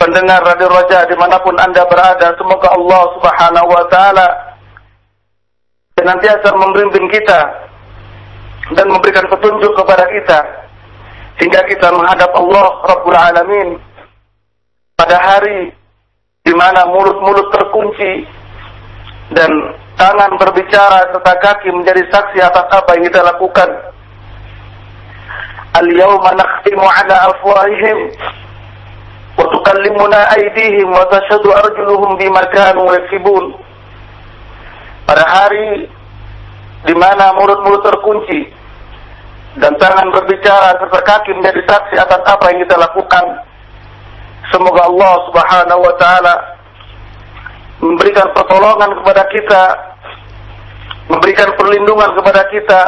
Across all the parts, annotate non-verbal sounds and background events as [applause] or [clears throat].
pendengar Radio Roja di mana pun Anda berada, semoga Allah Subhanahu wa Ta'ala senantiasa membimbing kita dan memberikan petunjuk kepada kita hingga kita menghadap Allah Rabbul Alamin pada hari di mana mulut-mulut terkunci dan tangan berbicara serta kaki menjadi saksi atas apa yang kita lakukan. Al-yawma nakhtimu ala afwahihim وتكلمنا أيديهم وتشهد أرجلهم بما كانوا يكسبون pada hari di mana mulut-mulut terkunci dan tangan berbicara serta kaki menjadi saksi atas apa yang kita lakukan semoga Allah subhanahu wa ta'ala memberikan pertolongan kepada kita memberikan perlindungan kepada kita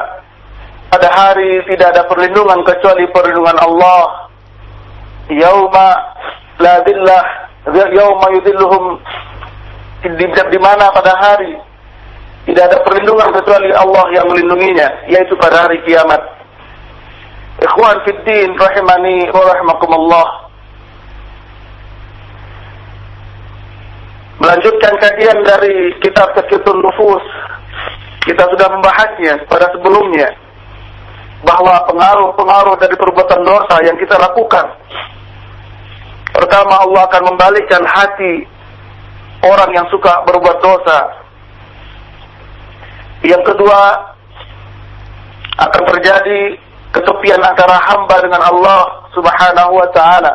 pada hari tidak ada perlindungan kecuali perlindungan Allah. Yauma la dillah, yauma yudilluhum di, di mana pada hari tidak ada perlindungan kecuali Allah yang melindunginya, yaitu pada hari kiamat. Ikhwan fiddin rahimani wa rahimakumullah. Melanjutkan kajian dari kitab Tazkiyatun Nufus. Kita sudah membahasnya pada sebelumnya bahwa pengaruh-pengaruh dari perbuatan dosa yang kita lakukan. Pertama Allah akan membalikkan hati orang yang suka berbuat dosa. Yang kedua akan terjadi kesepian antara hamba dengan Allah Subhanahu wa taala.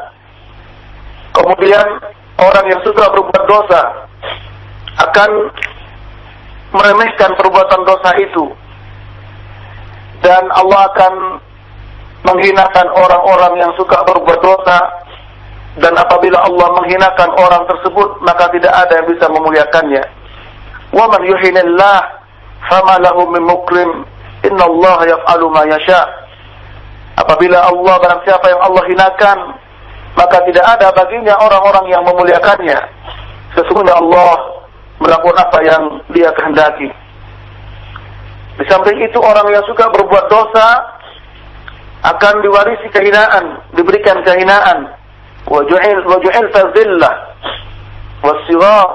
Kemudian orang yang suka berbuat dosa akan meremehkan perbuatan dosa itu dan Allah akan menghinakan orang-orang yang suka berbuat dosa dan apabila Allah menghinakan orang tersebut maka tidak ada yang bisa memuliakannya. Wa man yuhinillah fama lahu min mukrim. Innallaha yaf'alu ma yasha. Apabila Allah barang siapa yang Allah hinakan maka tidak ada baginya orang-orang yang memuliakannya. Sesungguhnya Allah melakukan apa yang dia kehendaki. Di samping itu orang yang suka berbuat dosa akan diwarisi kehinaan, diberikan kehinaan. Waju'il waju'il tazillah wasighar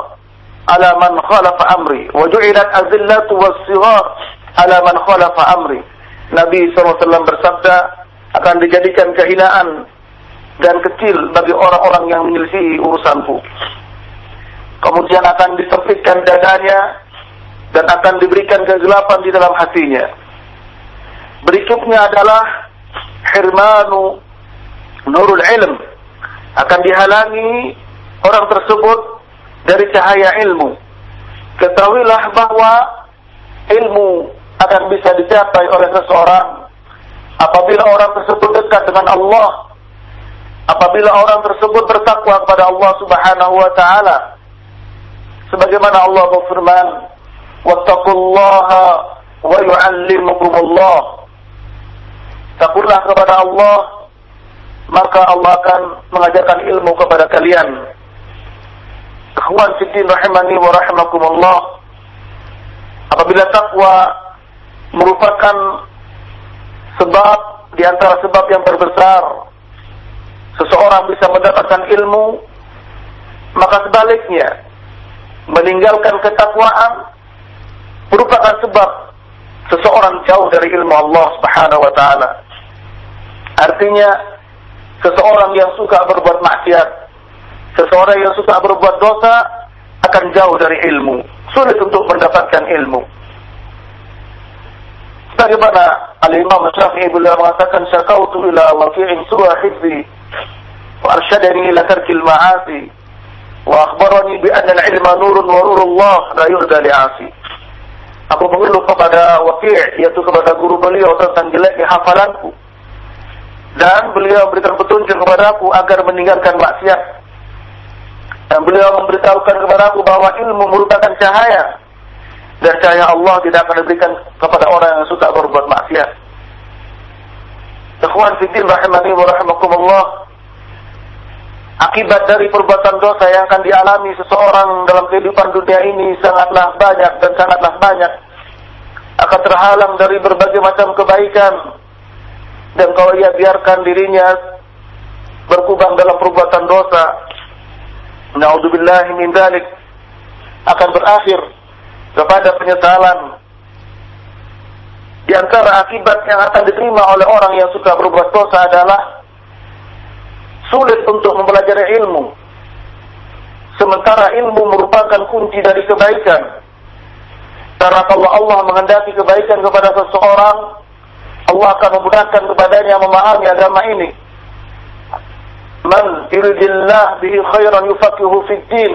ala man khalafa amri. Waju'ilat azillatu wasighar ala man khalafa amri. Nabi SAW bersabda akan dijadikan kehinaan dan kecil bagi orang-orang yang menyelisihi urusanku. Kemudian akan disempitkan dadanya dan akan diberikan kegelapan di dalam hatinya. Berikutnya adalah hirmanu nurul ilm akan dihalangi orang tersebut dari cahaya ilmu. Ketahuilah bahwa ilmu akan bisa dicapai oleh seseorang apabila orang tersebut dekat dengan Allah, apabila orang tersebut bertakwa kepada Allah Subhanahu wa taala. Sebagaimana Allah berfirman, "Wattaqullaha wa yu'allimukumullah." Takutlah kepada Allah, maka Allah akan mengajarkan ilmu kepada kalian. Ikhwan fiddin rahimani wa rahimakumullah. Apabila takwa merupakan sebab di antara sebab yang terbesar seseorang bisa mendapatkan ilmu maka sebaliknya meninggalkan ketakwaan merupakan sebab seseorang jauh dari ilmu Allah Subhanahu wa taala. Artinya seseorang yang suka berbuat maksiat, seseorang yang suka berbuat dosa akan jauh dari ilmu, sulit untuk mendapatkan ilmu. Bagaimana Al-Imam Syafi'i beliau mengatakan syakautu ila waqi'in su'a hifzi wa arsyadani ila tarkil ma'asi wa akhbarani bi anna al-ilma nurun wa nurullah la yurda li'asi. Aku mengeluh kepada Waqi' yaitu kepada guru beliau tentang jeleknya hafalanku. Dan beliau memberikan petunjuk kepada aku agar meninggalkan maksiat. Dan beliau memberitahukan kepada aku bahwa ilmu merupakan cahaya dan cahaya Allah tidak akan diberikan kepada orang yang suka berbuat maksiat. Ikhwan fiddin rahimani wa rahimakumullah. Akibat dari perbuatan dosa yang akan dialami seseorang dalam kehidupan dunia ini sangatlah banyak dan sangatlah banyak. Akan terhalang dari berbagai macam kebaikan. Dan kalau ia biarkan dirinya berkubang dalam perbuatan dosa, naudzubillahi min dzalik akan berakhir kepada penyesalan. Di antara akibat yang akan diterima oleh orang yang suka berbuat dosa adalah sulit untuk mempelajari ilmu. Sementara ilmu merupakan kunci dari kebaikan. Karena kalau Allah menghendaki kebaikan kepada seseorang, Allah akan memudahkan kepadanya memahami agama ini. Man yuridillah bihi khairan yufaqihu fid din.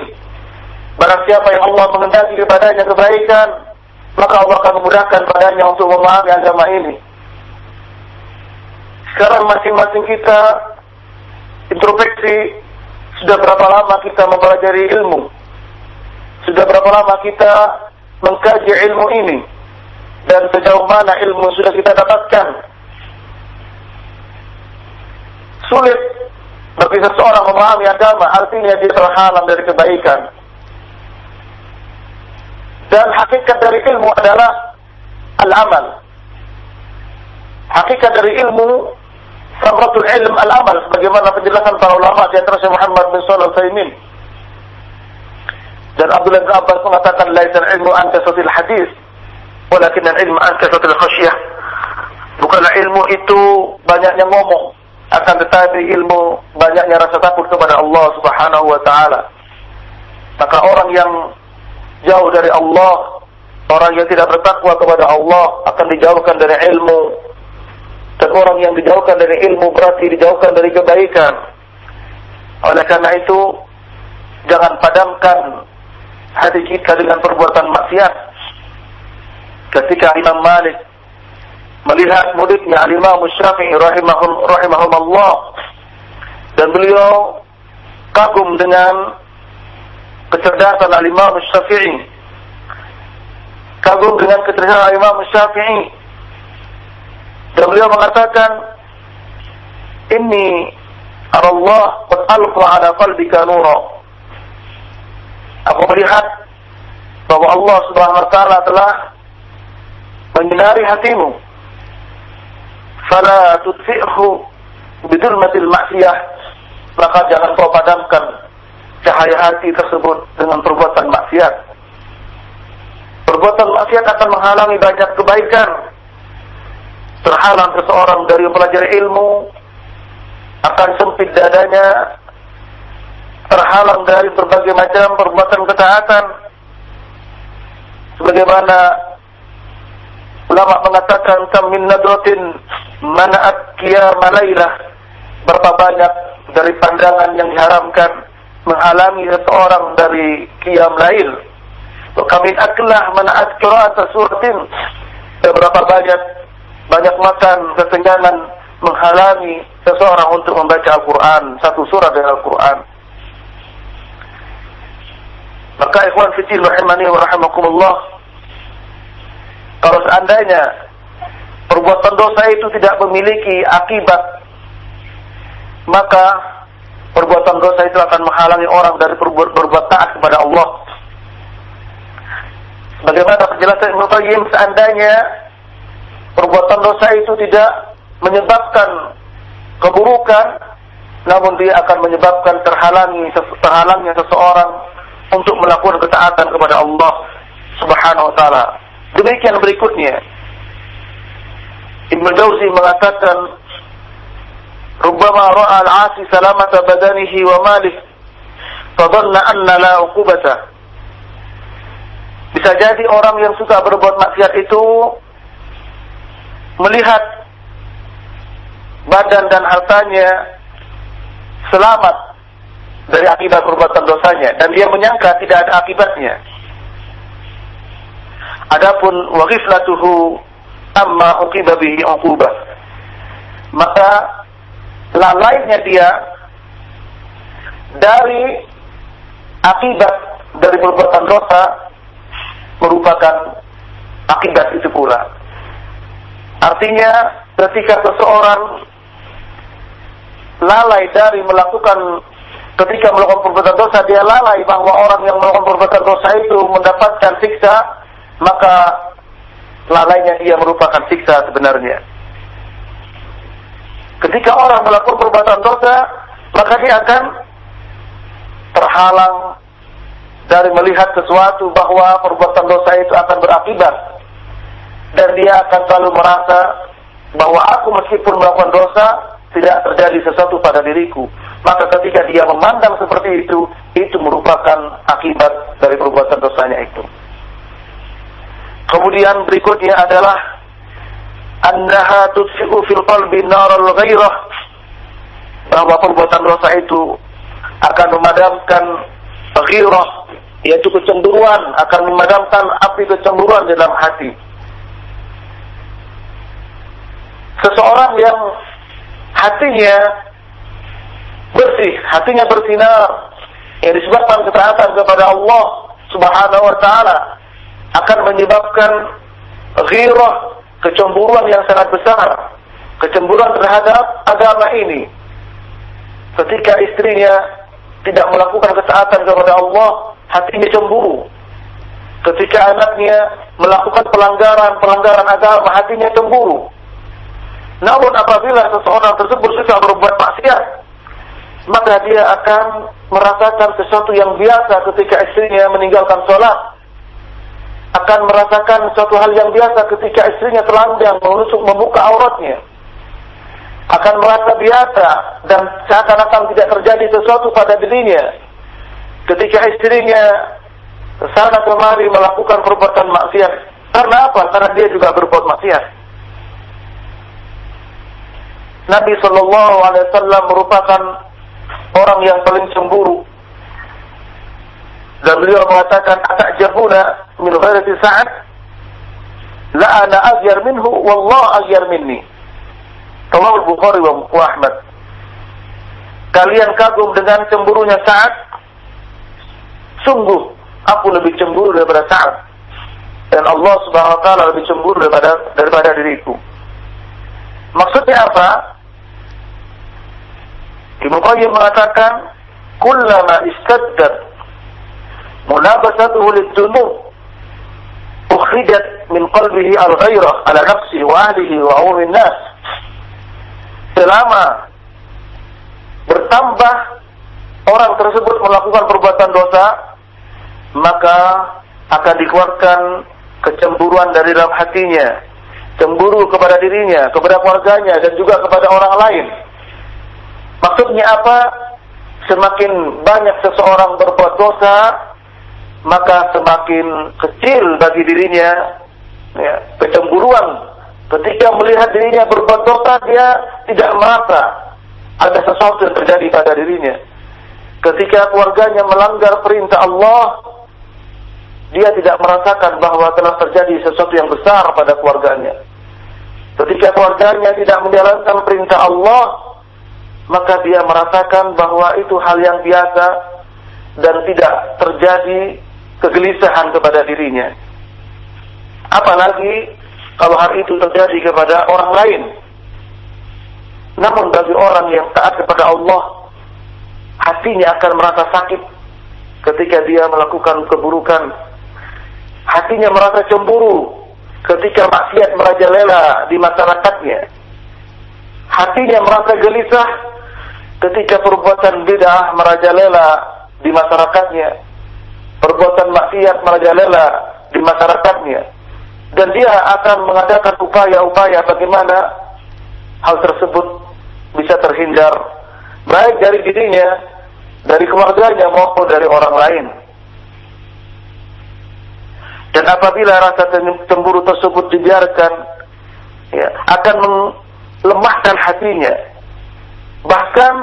Barang siapa yang Allah mengendaki kepadanya kebaikan, maka Allah akan memudahkan padanya untuk memahami agama ini. Sekarang masing-masing kita introspeksi sudah berapa lama kita mempelajari ilmu? Sudah berapa lama kita mengkaji ilmu ini? Dan sejauh mana ilmu sudah kita dapatkan? Sulit bagi seseorang memahami agama, artinya dia terhalang dari kebaikan. Dan hakikat dari ilmu adalah al-amal. Hakikat dari ilmu samratul ilm al-amal sebagaimana penjelasan para ulama di antara Syekh Muhammad bin Shalih Al-Utsaimin. Dan Abdullah bin Abbas mengatakan laisa ilmu an kasatil hadis walakin al-ilmu an kasatil khasyah. Bukanlah ilmu itu banyaknya ngomong, akan tetapi ilmu banyaknya rasa takut kepada Allah Subhanahu wa taala. Maka orang yang jauh dari Allah, orang yang tidak bertakwa kepada Allah akan dijauhkan dari ilmu. Dan orang yang dijauhkan dari ilmu berarti dijauhkan dari kebaikan. Oleh karena itu, jangan padamkan hati kita dengan perbuatan maksiat. Ketika Imam Malik melihat muridnya Imam Syafi'i rahimahum, rahimahumullah dan beliau kagum dengan kecerdasan Al-Imam Syafi'i. Kagum dengan kecerdasan Al-Imam Syafi'i. Dan beliau mengatakan, Ini Allah qad alqa ala qalbika. Aku melihat bahwa Allah Subhanahu wa taala telah menyinari hatimu. Fala tudfi'hu bidulmatil maksiyah. Maka jangan kau padamkan cahaya hati tersebut dengan perbuatan maksiat. Perbuatan maksiat akan menghalangi banyak kebaikan. Terhalang seseorang dari mempelajari ilmu, akan sempit dadanya, terhalang dari berbagai macam perbuatan ketaatan. Sebagaimana ulama mengatakan kam min nadratin mana'at qiyam Berapa banyak dari pandangan yang diharamkan menghalangi seseorang dari qiyam lail. Kami aklah menaat qiraat suratin. Beberapa banyak banyak makan kesenjangan menghalangi seseorang untuk membaca Al-Quran satu surat dari Al-Quran. Maka ikhwan fitil rahimani wa rahimakumullah kalau seandainya perbuatan dosa itu tidak memiliki akibat maka perbuatan dosa itu akan menghalangi orang dari berbuat, berbuat taat kepada Allah Bagaimana penjelasan Ibnu Qayyim seandainya perbuatan dosa itu tidak menyebabkan keburukan, namun dia akan menyebabkan terhalangi terhalangnya seseorang untuk melakukan ketaatan kepada Allah Subhanahu wa taala. Demikian berikutnya. Ibnu Jauzi mengatakan Rubbama ra'a al-'asi salamata badanihi wa malih fadhanna anna la 'uqubata bisa jadi orang yang suka berbuat maksiat itu melihat badan dan hartanya selamat dari akibat perbuatan dosanya dan dia menyangka tidak ada akibatnya. Adapun waghiflatuhu amma uqiba bihi uqubah. Maka lalainya dia dari akibat dari perbuatan dosa merupakan akibat itu pula. Artinya ketika seseorang lalai dari melakukan ketika melakukan perbuatan dosa dia lalai bahwa orang yang melakukan perbuatan dosa itu mendapatkan siksa maka lalainya dia merupakan siksa sebenarnya. Ketika orang melakukan perbuatan dosa maka dia akan terhalang dari melihat sesuatu bahwa perbuatan dosa itu akan berakibat. Dan dia akan selalu merasa bahwa aku meskipun melakukan dosa tidak terjadi sesuatu pada diriku. Maka ketika dia memandang seperti itu itu merupakan akibat dari perbuatan dosanya itu kemudian berikutnya adalah annaha tudfi'u fil qalbi naral ghairah bahwa perbuatan dosa itu akan memadamkan ghirah yaitu kecemburuan akan memadamkan api kecemburuan di dalam hati. Seseorang yang hatinya bersih, hatinya bersinar, yang disebabkan ketaatan kepada Allah Subhanahu wa taala akan menyebabkan ghirah, kecemburuan yang sangat besar, kecemburuan terhadap agama ini. Ketika istrinya tidak melakukan ketaatan kepada Allah, hatinya cemburu. Ketika anaknya melakukan pelanggaran-pelanggaran agama, hatinya cemburu. Namun apabila seseorang tersebut suka berbuat maksiat, maka dia akan merasakan sesuatu yang biasa ketika istrinya meninggalkan sholat. Akan merasakan suatu hal yang biasa ketika istrinya telanjang menusuk membuka auratnya. Akan merasa biasa dan seakan-akan tidak terjadi sesuatu pada dirinya ketika istrinya sana kemari melakukan perbuatan maksiat. Karena apa? Karena dia juga berbuat maksiat. Nabi Shallallahu Alaihi Wasallam merupakan orang yang paling cemburu. Dan beliau mengatakan, "Atak jahuna min ghairati sa'ad, la ana agyar minhu, wallah agyar minni." Rawal Bukhari wa Ahmad. Kalian kagum dengan cemburunya Sa'ad Sungguh aku lebih cemburu daripada Sa'ad. Dan Allah Subhanahu wa taala lebih cemburu daripada daripada diriku. Maksudnya apa? Ibnu Qayyim mengatakan, "Kullama istaddat munabasatuhu lid-dunub ukhrijat min qalbihi al-ghairah ala nafsihi wa ahlihi wa nas." Selama bertambah orang tersebut melakukan perbuatan dosa, maka akan dikeluarkan kecemburuan dari dalam hatinya, cemburu kepada dirinya, kepada keluarganya, dan juga kepada orang lain. Maksudnya apa? Semakin banyak seseorang berbuat dosa, maka semakin kecil bagi dirinya ya, kecemburuan. Ketika melihat dirinya berbuat dosa, dia tidak merasa ada sesuatu yang terjadi pada dirinya ketika keluarganya melanggar perintah Allah, dia tidak merasakan bahwa telah terjadi sesuatu yang besar pada keluarganya. Ketika keluarganya tidak menjalankan perintah Allah, maka dia merasakan bahwa itu hal yang biasa dan tidak terjadi kegelisahan kepada dirinya. Apalagi kalau hal itu terjadi kepada orang lain. Namun bagi orang yang taat kepada Allah, hatinya akan merasa sakit ketika dia melakukan keburukan. Hatinya merasa cemburu ketika maksiat merajalela di masyarakatnya. Hatinya merasa gelisah ketika perbuatan bid'ah merajalela di masyarakatnya. Perbuatan maksiat merajalela di masyarakatnya. Dan dia akan mengadakan upaya-upaya bagaimana hal tersebut bisa terhindar. Baik dari dirinya, dari keluarganya maupun dari orang lain. Dan apabila rasa cemburu tersebut dibiarkan, ya, akan melemahkan hatinya. Bahkan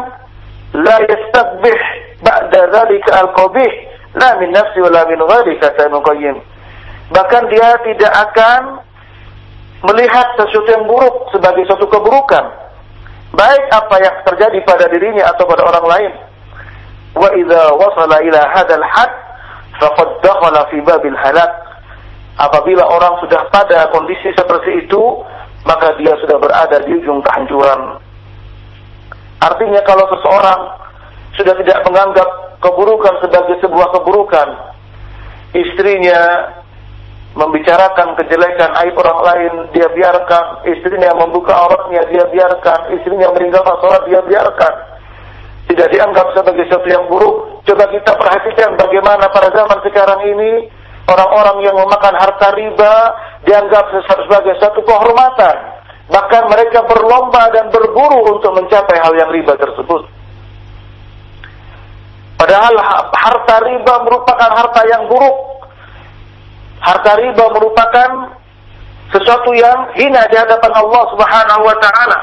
la yastabbih ba'da dzalika al-qabih la min nafsi wa la min ghairi kata Ibnu Bahkan dia tidak akan melihat sesuatu yang buruk sebagai suatu keburukan. Baik apa yang terjadi pada dirinya atau pada orang lain. Wa idza wasala ila hadzal had faqad dakhala fi babil halak Apabila orang sudah pada kondisi seperti itu, maka dia sudah berada di ujung kehancuran. Artinya kalau seseorang sudah tidak menganggap keburukan sebagai sebuah keburukan, istrinya membicarakan kejelekan aib orang lain, dia biarkan. Istrinya membuka auratnya, dia biarkan. Istrinya meninggalkan sholat, dia biarkan. Tidak dianggap sebagai sesuatu yang buruk. Coba kita perhatikan bagaimana pada zaman sekarang ini Orang-orang yang memakan harta riba dianggap sebagai satu kehormatan. Bahkan mereka berlomba dan berburu untuk mencapai hal yang riba tersebut. Padahal harta riba merupakan harta yang buruk. Harta riba merupakan sesuatu yang hina di hadapan Allah Subhanahu wa taala.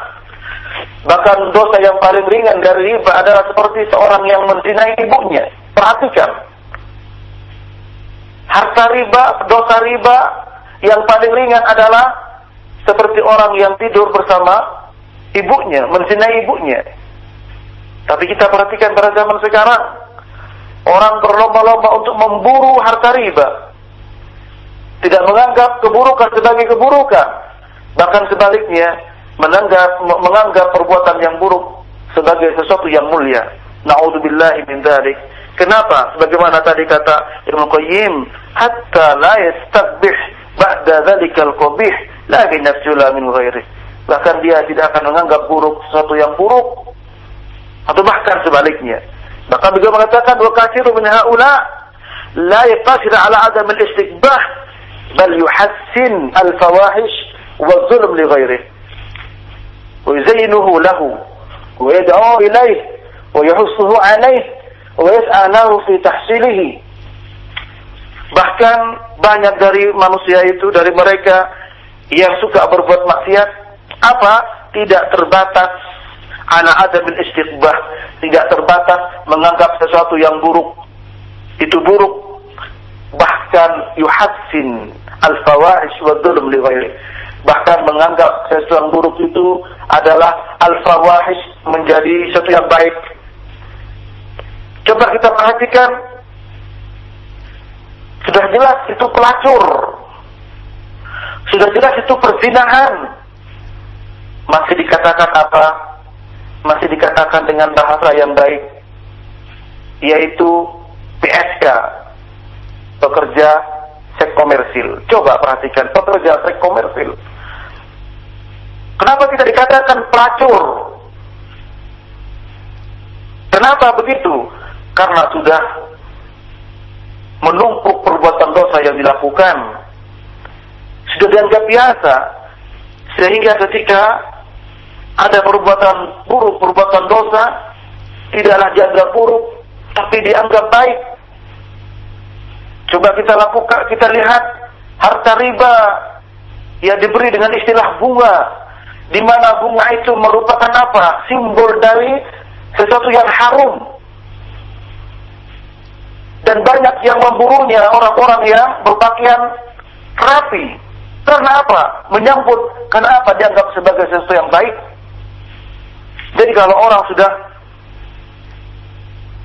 Bahkan dosa yang paling ringan dari riba adalah seperti seorang yang menzinai ibunya. Perhatikan, Harta riba, dosa riba yang paling ringan adalah seperti orang yang tidur bersama ibunya, menzinai ibunya. Tapi kita perhatikan pada zaman sekarang, orang berlomba-lomba untuk memburu harta riba. Tidak menganggap keburukan sebagai keburukan. Bahkan sebaliknya, menganggap, menganggap perbuatan yang buruk sebagai sesuatu yang mulia. Na'udzubillahi min dzalik. Kenapa? Sebagaimana tadi kata Ibnu Qayyim, hatta la yastabih ba'da dzalikal qabih la bi min ghairi. Bahkan dia tidak akan menganggap buruk sesuatu yang buruk atau bahkan sebaliknya. Bahkan beliau mengatakan wa katsiru min haula la yaqasir ala adam al-istiqbah bal yuhassin al-fawahish wa zulm li ghairihi. Wa yuzayyinuhu lahu wa yad'u ilayhi wa yahussuhu alayhi wa fi tahsilihi. Bahkan banyak dari manusia itu dari mereka yang suka berbuat maksiat apa? Tidak terbatas ana ada bin istiqbah, tidak terbatas menganggap sesuatu yang buruk itu buruk bahkan yuhassin al-fawahish wa dhulm li bahkan menganggap sesuatu yang buruk itu adalah al-fawahish menjadi sesuatu yang baik Coba kita perhatikan sudah jelas itu pelacur. Sudah jelas itu perzinahan. Masih dikatakan apa? Masih dikatakan dengan bahasa yang baik yaitu PSK pekerja seks komersil. Coba perhatikan pekerja seks komersil. Kenapa tidak dikatakan pelacur? Kenapa begitu? karena sudah menumpuk perbuatan dosa yang dilakukan sudah dianggap biasa sehingga ketika ada perbuatan buruk, perbuatan dosa tidaklah dianggap buruk tapi dianggap baik coba kita lakukan kita lihat harta riba yang diberi dengan istilah bunga di mana bunga itu merupakan apa simbol dari sesuatu yang harum dan banyak yang memburunya orang-orang yang berpakaian rapi. Karena apa? Menyambut. Karena apa? Dianggap sebagai sesuatu yang baik. Jadi kalau orang sudah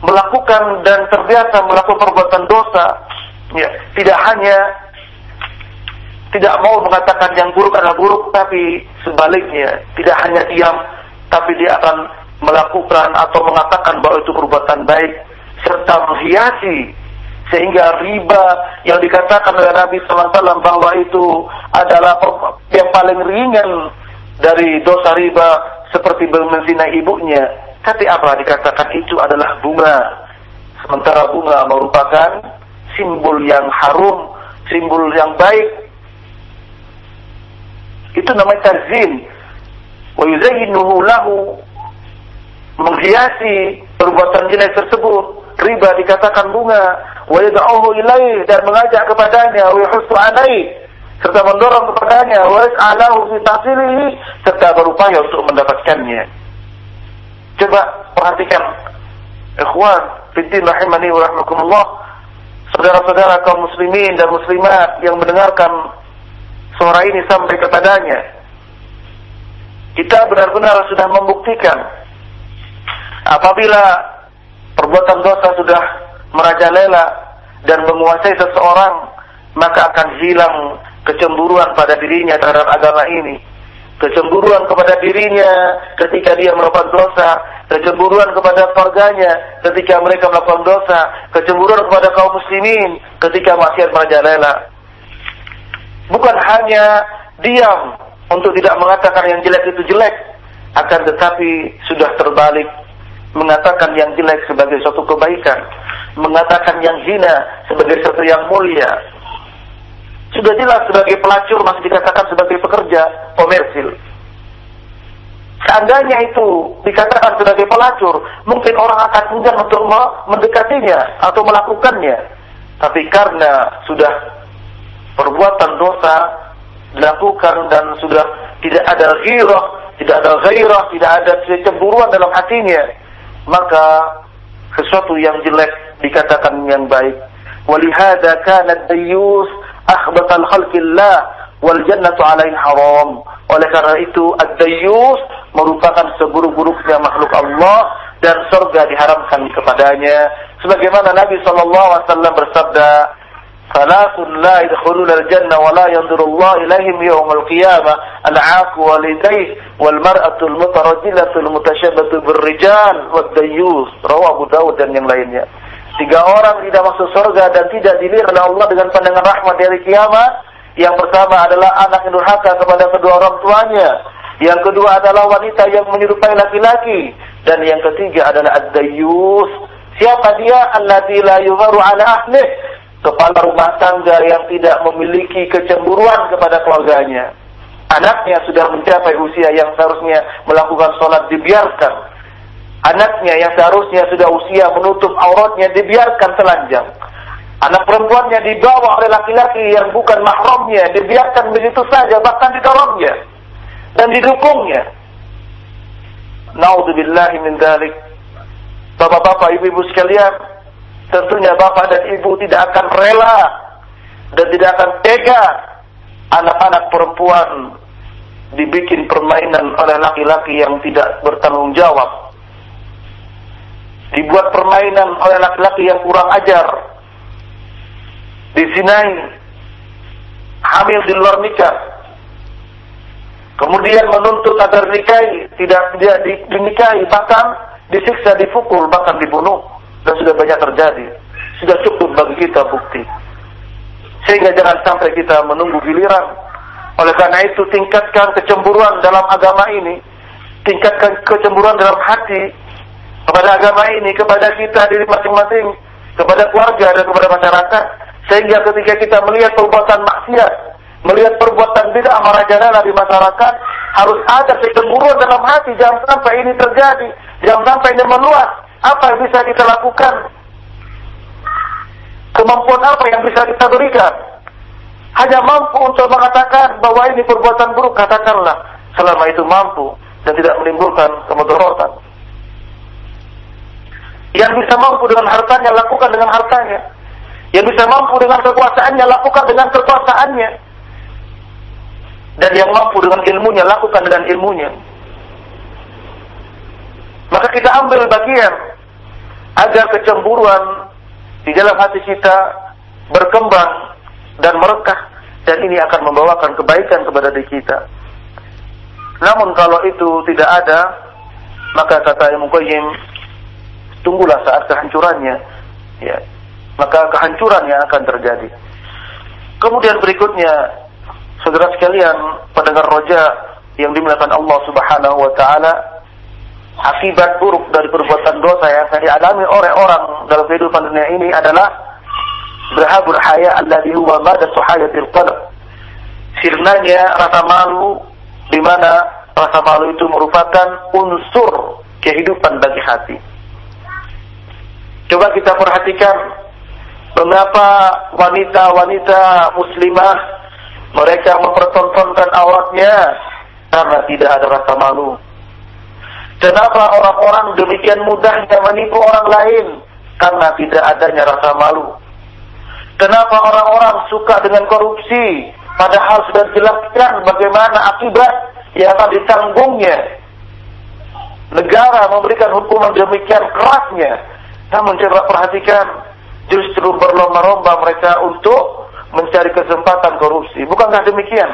melakukan dan terbiasa melakukan perbuatan dosa, ya, tidak hanya tidak mau mengatakan yang buruk adalah buruk, tapi sebaliknya tidak hanya diam, tapi dia akan melakukan atau mengatakan bahwa itu perbuatan baik serta menghiasi sehingga riba yang dikatakan oleh Nabi SAW bahwa itu adalah yang paling ringan dari dosa riba seperti bermenzina ibunya. Tapi apa dikatakan itu adalah bunga. Sementara bunga merupakan simbol yang harum, simbol yang baik. Itu namanya tazin. Wa yuzayyinuhu lahu menghiasi perbuatan jelek tersebut riba dikatakan bunga wa yad'uhu ilaih dan mengajak kepadanya wa yahussu alaih serta mendorong kepadanya yas'alahu fi tahsilihi serta berupaya untuk mendapatkannya. Coba perhatikan ikhwan fiddin rahimani wa rahmakumullah saudara-saudara kaum muslimin dan muslimat yang mendengarkan suara ini sampai kepadanya. Kita benar-benar sudah membuktikan apabila perbuatan dosa sudah merajalela dan menguasai seseorang, maka akan hilang kecemburuan pada dirinya terhadap agama ini. Kecemburuan kepada dirinya ketika dia melakukan dosa, kecemburuan kepada keluarganya ketika mereka melakukan dosa, kecemburuan kepada kaum muslimin ketika maksiat merajalela. Bukan hanya diam untuk tidak mengatakan yang jelek itu jelek, akan tetapi sudah terbalik mengatakan yang jelek sebagai suatu kebaikan, mengatakan yang hina sebagai sesuatu yang mulia. Sudah jelas sebagai pelacur masih dikatakan sebagai pekerja komersil. Seandainya itu dikatakan sebagai pelacur, mungkin orang akan enggan untuk mendekatinya atau melakukannya. Tapi karena sudah perbuatan dosa dilakukan dan sudah tidak ada ghirah, tidak ada ghairah, tidak ada kecemburuan dalam hatinya, maka sesuatu yang jelek dikatakan yang baik. Walihada kana dayyus akhbatal khalqillah wal jannatu alaihi haram. Oleh karena itu, ad-dayyus merupakan seburuk-buruknya makhluk Allah dan surga diharamkan kepadanya. Sebagaimana Nabi sallallahu alaihi wasallam bersabda, "Salatun la yadkhuluna al-jannah wa la yandurullah Allah yawm al-qiyamah al-aku walidayh wal-mar'atul mutarajilatul mutashabatu bil-rijal wa dayyus Dawud dan yang lainnya tiga orang tidak masuk surga dan tidak oleh Allah dengan pandangan rahmat dari kiamat. Yang pertama adalah anak yang durhaka kepada kedua orang tuanya. Yang kedua adalah wanita yang menyerupai laki-laki. Dan yang ketiga adalah ad-dayyus. Siapa dia? Alladzi la yugharu ala ahlih kepala rumah tangga yang tidak memiliki kecemburuan kepada keluarganya. Anaknya sudah mencapai usia yang seharusnya melakukan sholat dibiarkan. Anaknya yang seharusnya sudah usia menutup auratnya dibiarkan telanjang. Anak perempuannya dibawa oleh laki-laki yang bukan mahramnya, dibiarkan begitu saja, bahkan didorongnya dan didukungnya. Naudzubillahi min dalik. Bapak-bapak, ibu-ibu sekalian, tentunya bapak dan ibu tidak akan rela dan tidak akan tega anak-anak perempuan dibikin permainan oleh laki-laki yang tidak bertanggung jawab. Dibuat permainan oleh laki-laki yang kurang ajar. Disinai. Hamil di luar nikah. Kemudian menuntut agar nikahi, tidak tidak dinikahi, bahkan disiksa, dipukul, bahkan dibunuh dan sudah banyak terjadi. Sudah cukup bagi kita bukti. Sehingga jangan sampai kita menunggu giliran. Oleh karena itu tingkatkan kecemburuan dalam agama ini. Tingkatkan kecemburuan dalam hati kepada agama ini, kepada kita diri masing-masing, kepada keluarga dan kepada masyarakat. Sehingga ketika kita melihat perbuatan maksiat, melihat perbuatan bid'ah merajalela di masyarakat, harus ada kecemburuan dalam hati. Jangan sampai ini terjadi. Jangan sampai ini meluas. Apa yang bisa kita lakukan? Kemampuan apa yang bisa kita berikan? Hanya mampu untuk mengatakan bahwa ini perbuatan buruk, katakanlah. Selama itu mampu dan tidak menimbulkan kemudaratan. Yang bisa mampu dengan hartanya, lakukan dengan hartanya. Yang bisa mampu dengan kekuasaannya, lakukan dengan kekuasaannya. Dan yang mampu dengan ilmunya, lakukan dengan ilmunya. Maka kita ambil bagian agar kecemburuan di dalam hati kita berkembang dan merekah dan ini akan membawakan kebaikan kepada diri kita. Namun kalau itu tidak ada, maka kata Imam Qayyim, tunggulah saat kehancurannya. Ya. Maka kehancuran yang akan terjadi. Kemudian berikutnya, saudara sekalian, pendengar roja yang dimuliakan Allah Subhanahu wa taala, akibat buruk dari perbuatan dosa yang akan dialami oleh orang dalam kehidupan dunia ini adalah berhabul haya alladhi huwa madatu hayatil qalb. Sirnanya rasa malu di mana rasa malu itu merupakan unsur kehidupan bagi hati. Coba kita perhatikan mengapa wanita-wanita muslimah mereka mempertontonkan auratnya karena tidak ada rasa malu. Kenapa orang-orang demikian mudahnya menipu orang lain karena tidak adanya rasa malu. Kenapa orang-orang suka dengan korupsi Padahal sudah dijelaskan bagaimana akibat yang akan ditanggungnya. Negara memberikan hukuman demikian kerasnya. Namun coba perhatikan, justru berlomba-lomba mereka untuk mencari kesempatan korupsi. Bukankah demikian?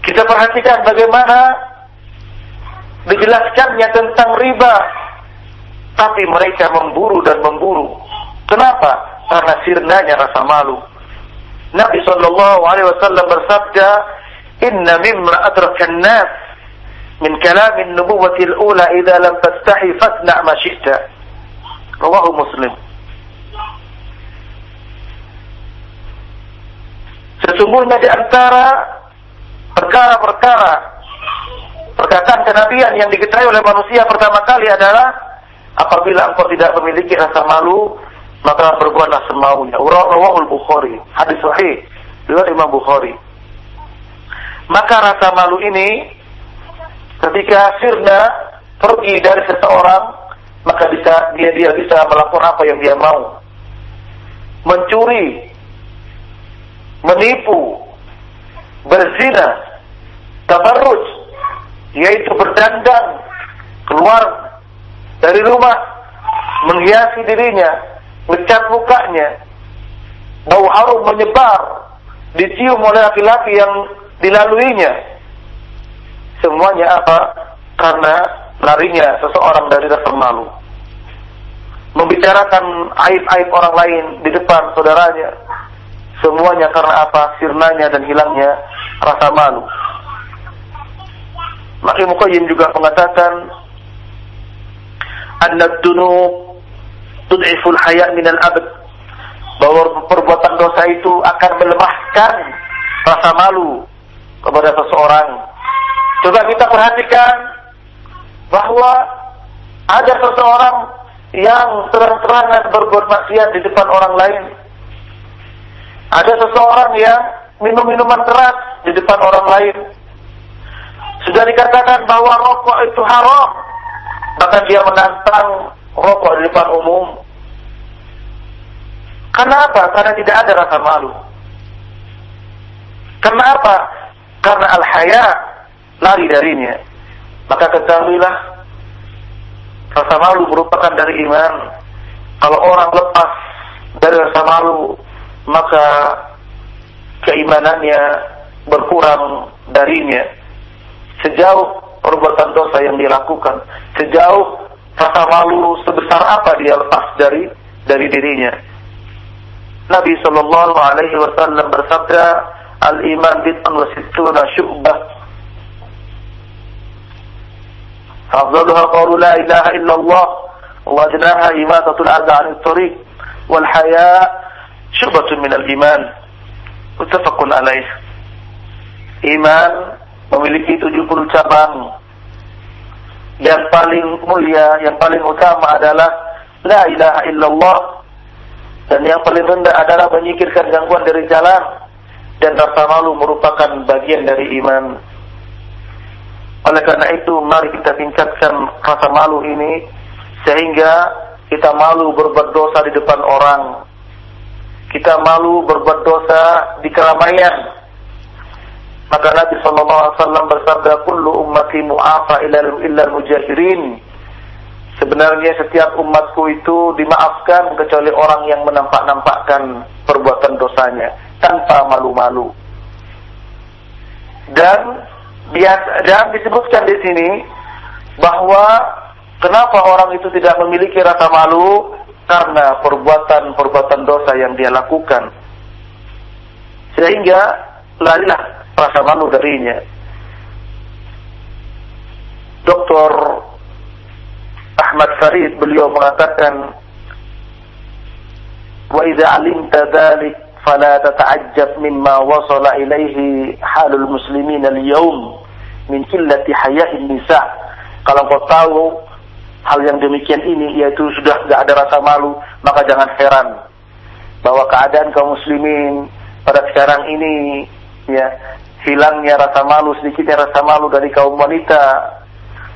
Kita perhatikan bagaimana dijelaskannya tentang riba. Tapi mereka memburu dan memburu. Kenapa? karena sirnanya rasa malu. Nabi sallallahu alaihi wasallam bersabda, "Inna mimma adraka an-nas min kalam an-nubuwwati al-ula idza lam tastahi fasna' ma syi'ta." Rawahu Muslim. Sesungguhnya di antara perkara-perkara perkataan kenabian yang diketahui oleh manusia pertama kali adalah apabila engkau tidak memiliki rasa malu, maka berbuatlah semaunya. Rawahul Bukhari, hadis sahih riwayat Imam Bukhari. Maka rasa malu ini ketika sirna pergi dari seseorang, maka bisa dia dia bisa melakukan apa yang dia mau. Mencuri, menipu, berzina, tabarruj, yaitu berdandan keluar dari rumah menghiasi dirinya ngecat mukanya, bau harum menyebar, dicium oleh laki-laki yang dilaluinya. Semuanya apa? Karena larinya seseorang dari rasa malu. Membicarakan aib-aib orang lain di depan saudaranya. Semuanya karena apa? Sirnanya dan hilangnya rasa malu. Maka Muqayyim juga mengatakan An-nadunub tud'iful haya minal abad bahwa perbuatan dosa itu akan melemahkan rasa malu kepada seseorang. Coba kita perhatikan bahwa ada seseorang yang terang-terangan berbuat maksiat di depan orang lain. Ada seseorang yang minum minuman keras di depan orang lain. Sudah dikatakan bahwa rokok itu haram, bahkan dia menantang rokok di depan umum. Kenapa? Karena tidak ada rasa malu. Kenapa? Karena al-haya lari darinya. Maka ketahuilah rasa malu merupakan dari iman. Kalau orang lepas dari rasa malu, maka keimanannya berkurang darinya. Sejauh perbuatan dosa yang dilakukan, sejauh rasa malu sebesar apa dia lepas dari dari dirinya. Nabi Shallallahu Alaihi Wasallam bersabda, al iman bid'an wa sittuna. La ilaha illallah wa adnaha imatatul adha 'anil tariq wal haya syubatun min al iman. Muttafaqun alaih. Iman memiliki 70 cabang yang paling mulia, yang paling utama adalah La ilaha illallah dan yang paling rendah adalah menyikirkan gangguan dari jalan dan rasa malu merupakan bagian dari iman. Oleh karena itu, mari kita tingkatkan rasa malu ini sehingga kita malu berbuat dosa di depan orang. Kita malu berbuat dosa di keramaian. Maka Nabi sallallahu alaihi wasallam bersabda, "Kullu ummati mu'afa illa mujahirin." Sebenarnya setiap umatku itu dimaafkan kecuali orang yang menampak-nampakkan perbuatan dosanya tanpa malu-malu. Dan biasa dan disebutkan di sini bahwa kenapa orang itu tidak memiliki rasa malu karena perbuatan-perbuatan dosa yang dia lakukan. Sehingga larilah rasa malu darinya. Doktor Ahmad Farid beliau mengatakan wa idza alimta dzalik fala tata'ajjab mimma wasala ilaihi halul muslimin al-yawm min qillati haya'in nisa kalau kau tahu hal yang demikian ini yaitu sudah tidak ada rasa malu maka jangan heran bahwa keadaan kaum muslimin pada sekarang ini ya hilangnya rasa malu sedikitnya rasa malu dari kaum wanita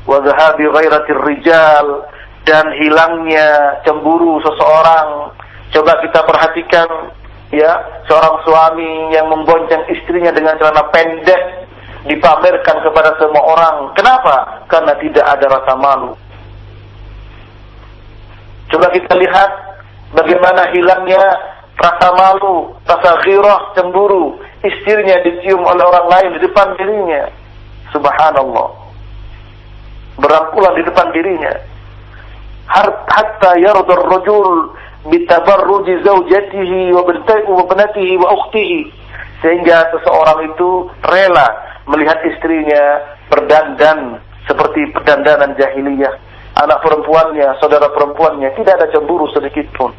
wa dhahabi ghairatir rijal dan hilangnya cemburu seseorang. Coba kita perhatikan ya, seorang suami yang membonceng istrinya dengan celana pendek dipamerkan kepada semua orang. Kenapa? Karena tidak ada rasa malu. Coba kita lihat bagaimana hilangnya rasa malu, rasa ghirah, cemburu. Istrinya dicium oleh orang lain di depan dirinya. Subhanallah berangkulan di depan dirinya hatta yardur rajul bitabarruji zaujatihi wa bintihi wa ukhtihi. Sehingga seseorang itu rela melihat istrinya berdandan seperti perdandanan jahiliyah. Anak perempuannya saudara perempuannya tidak ada cemburu sedikit pun.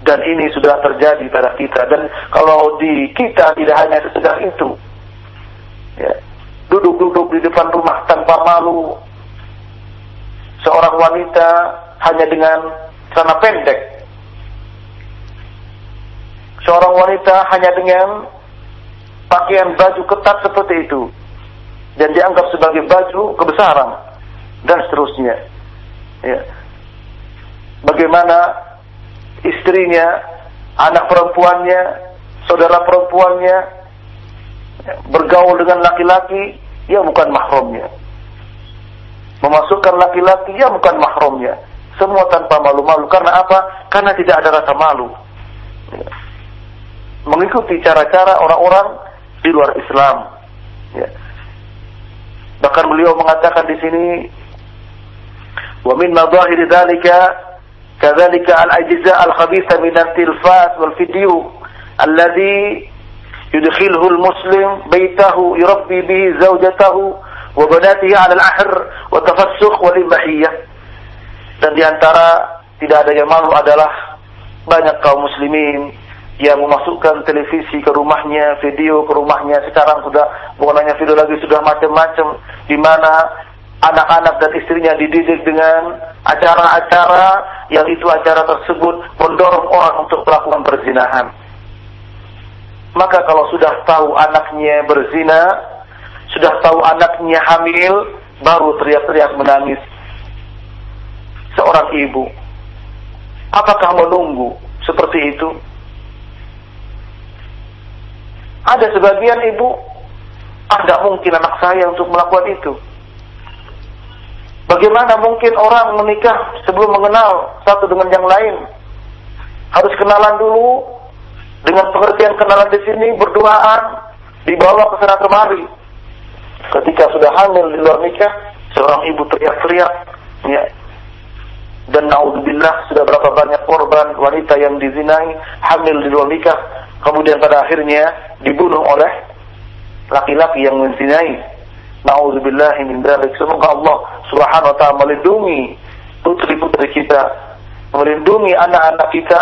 Dan ini sudah terjadi pada kita. Dan kalau di kita tidak hanya sekedar itu ya duduk-duduk di depan rumah tanpa malu. Seorang wanita hanya dengan celana pendek. Seorang wanita hanya dengan pakaian baju ketat seperti itu. Dan dianggap sebagai baju kebesaran. Dan seterusnya. Ya. Bagaimana istrinya, anak perempuannya, saudara perempuannya, bergaul dengan laki-laki, ya bukan mahramnya. Memasukkan laki-laki, ya bukan mahramnya semua tanpa malu-malu. Karena apa? Karena tidak ada rasa malu. Ya. Mengikuti cara-cara orang-orang di luar Islam. Ya. Bahkan beliau mengatakan di sini, "Wa min madahiri dzalika kadzalika al-ajza al-khabitha min at-tilfas wal video alladhi yudkhiluhu al-muslim baytahu yurabbi bihi zawjatahu wa banatihi 'ala al-ahr dan di antara tidak ada yang malu adalah banyak kaum muslimin yang memasukkan televisi ke rumahnya, video ke rumahnya. Sekarang sudah bukan hanya video lagi, sudah macam-macam di mana anak-anak dan istrinya dididik dengan acara-acara yang itu acara tersebut mendorong orang untuk melakukan perzinahan. Maka kalau sudah tahu anaknya berzina, sudah tahu anaknya hamil, baru teriak-teriak menangis. Seorang ibu, apakah menunggu seperti itu? Ada sebagian ibu, tidak mungkin anak saya untuk melakukan itu. Bagaimana mungkin orang menikah sebelum mengenal satu dengan yang lain? Harus kenalan dulu, dengan pengertian kenalan di sini berduaan dibawa ke sana kemari. Ketika sudah hamil di luar nikah, seorang ibu teriak-teriak, ya. Dan naudzubillah sudah berapa banyak korban wanita yang dizinai hamil di luar nikah, kemudian pada akhirnya dibunuh oleh laki-laki yang menzinai. Naudzubillah min dzalik. Semoga Allah Subhanahu wa taala melindungi putri-putri kita, melindungi anak-anak kita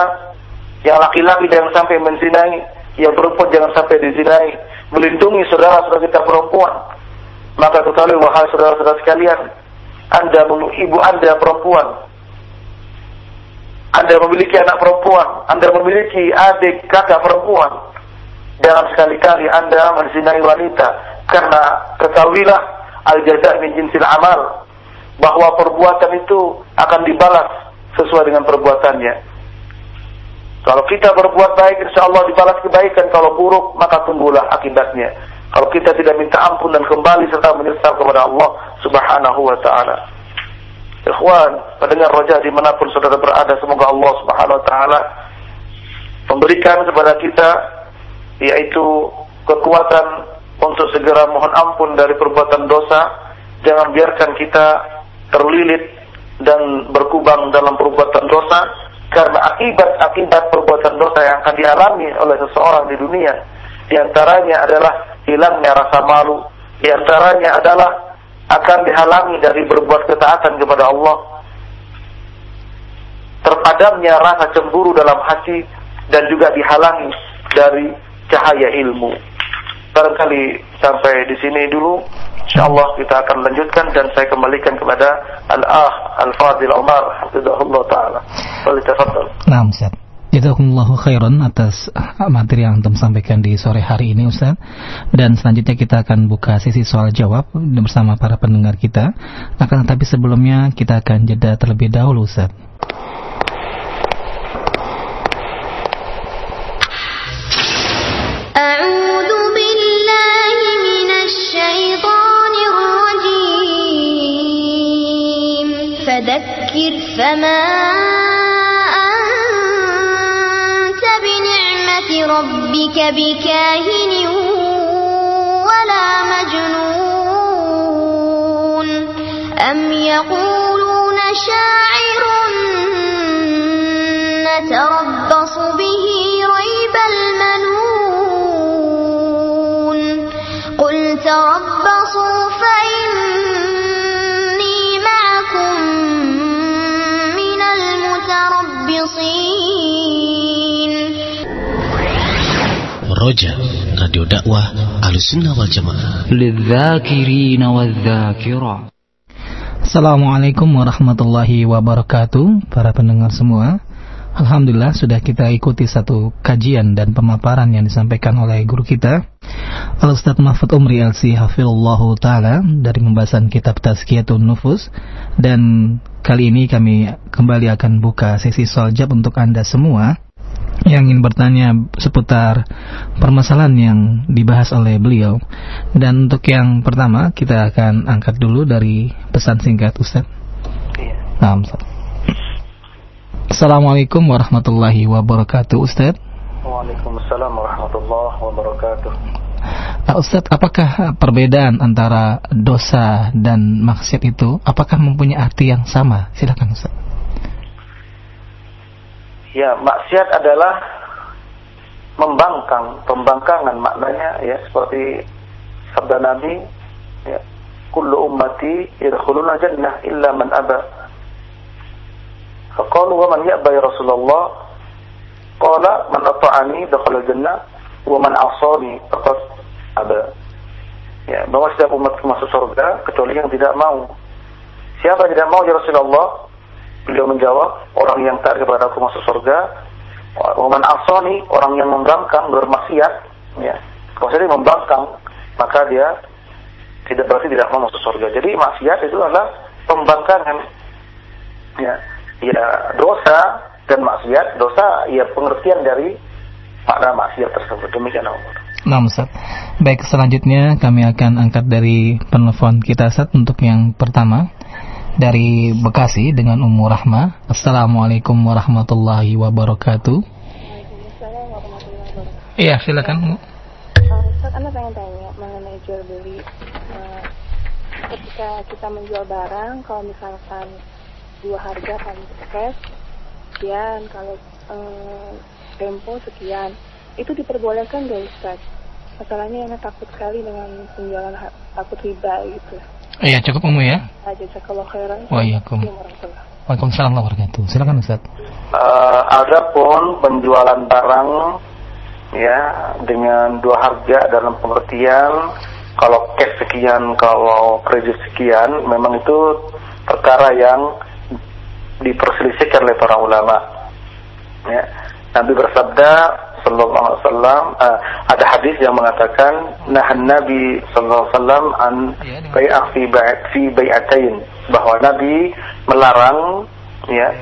yang laki-laki jangan sampai menzinai, yang perempuan jangan sampai dizinai, melindungi saudara-saudara kita perempuan. Maka ketahui wahai saudara-saudara sekalian, Anda ibu Anda perempuan, Anda memiliki anak perempuan, Anda memiliki adik kakak perempuan. Jangan sekali-kali Anda menzinai wanita Karena ketahuilah al-jaza min jinsil amal bahwa perbuatan itu akan dibalas sesuai dengan perbuatannya. Kalau kita berbuat baik, insya Allah dibalas kebaikan. Kalau buruk, maka tunggulah akibatnya. Kalau kita tidak minta ampun dan kembali serta menyesal kepada Allah Subhanahu wa taala. Ikhwan, pendengar roja di mana pun saudara berada, semoga Allah Subhanahu wa taala memberikan kepada kita yaitu kekuatan untuk segera mohon ampun dari perbuatan dosa. Jangan biarkan kita terlilit dan berkubang dalam perbuatan dosa karena akibat-akibat perbuatan dosa yang akan dialami oleh seseorang di dunia di antaranya adalah hilangnya rasa malu di antaranya adalah akan dihalangi dari berbuat ketaatan kepada Allah. Terpadamnya rasa cemburu dalam hati dan juga dihalangi dari cahaya ilmu. Barangkali sampai di sini dulu. Insyaallah kita akan lanjutkan dan saya kembalikan kepada al-ah al-fadil Umar hafizahullah taala. Boleh nah Ustaz Jazakumullahu khairan atas materi yang antum sampaikan di sore hari ini Ustaz. Dan selanjutnya kita akan buka sesi soal jawab bersama para pendengar kita. Akan tetapi sebelumnya kita akan jeda terlebih dahulu Ustaz. ربك بكاهن ولا مجنون أم يقولون شاعر saja Radio Dakwah Alusunnah wal Jamaah. Assalamualaikum warahmatullahi wabarakatuh para pendengar semua. Alhamdulillah sudah kita ikuti satu kajian dan pemaparan yang disampaikan oleh guru kita Al Ustaz Mahfud Umri LC Hafizullah taala dari pembahasan kitab Tazkiyatun Nufus dan kali ini kami kembali akan buka sesi soljab untuk Anda semua yang ingin bertanya seputar permasalahan yang dibahas oleh beliau. Dan untuk yang pertama, kita akan angkat dulu dari pesan singkat Ustaz. Iya. Nah, Ustaz. Assalamualaikum warahmatullahi wabarakatuh Ustaz. Waalaikumsalam warahmatullahi wabarakatuh. Nah, Ustaz, apakah perbedaan antara dosa dan maksiat itu apakah mempunyai arti yang sama? Silakan Ustaz. Ya, maksiat adalah membangkang, pembangkangan maknanya ya seperti sabda Nabi ya, kullu ummati yadkhuluna jannah illa man aba. Faqalu wa man ya'ba ya Rasulullah? Qala man ata'ani dakhala jannah wa man 'asani faqad aba. Ya, bahwa setiap umat masuk surga kecuali yang tidak mau. Siapa yang tidak mau ya Rasulullah? Beliau menjawab, orang yang taat kepada aku masuk surga. Waman asoni, orang yang membangkang, bermaksiat. Ya. Saya membangkang, maka dia tidak berarti tidak mau masuk surga. Jadi maksiat itu adalah pembangkangan. Ya, ya dosa dan maksiat, dosa ya pengertian dari makna maksiat tersebut. Demikian Allah. Nah, Ustaz. Baik, selanjutnya kami akan angkat dari penelpon kita Ustaz untuk yang pertama dari Bekasi dengan Ummu Rahma. Assalamualaikum warahmatullahi wabarakatuh. Iya, silakan. Uh, Ustaz, Anda pengen tanya mengenai jual beli. Uh, ketika kita menjual barang, kalau misalkan dua harga kan cash sekian, kalau uh, tempo sekian, itu diperbolehkan nggak Ustaz? Masalahnya yang takut sekali dengan penjualan takut riba gitu. Iya, cukup Ummu ya. Aja kalau khairan. Waalaikum. Assalamualaikum warahmatullahi Waalaikumsalam warahmatullahi wabarakatuh. Silakan Ustaz. Eh, adapun penjualan barang ya dengan dua harga dalam pengertian kalau cash sekian kalau kredit sekian memang itu perkara yang diperselisihkan oleh para ulama ya Nabi bersabda sallallahu alaihi wasallam eh, ada hadis yang mengatakan nah Nabi sallallahu alaihi wasallam an Iya, bai'ah fi bai'at fi bai'atain bahwa Nabi melarang ya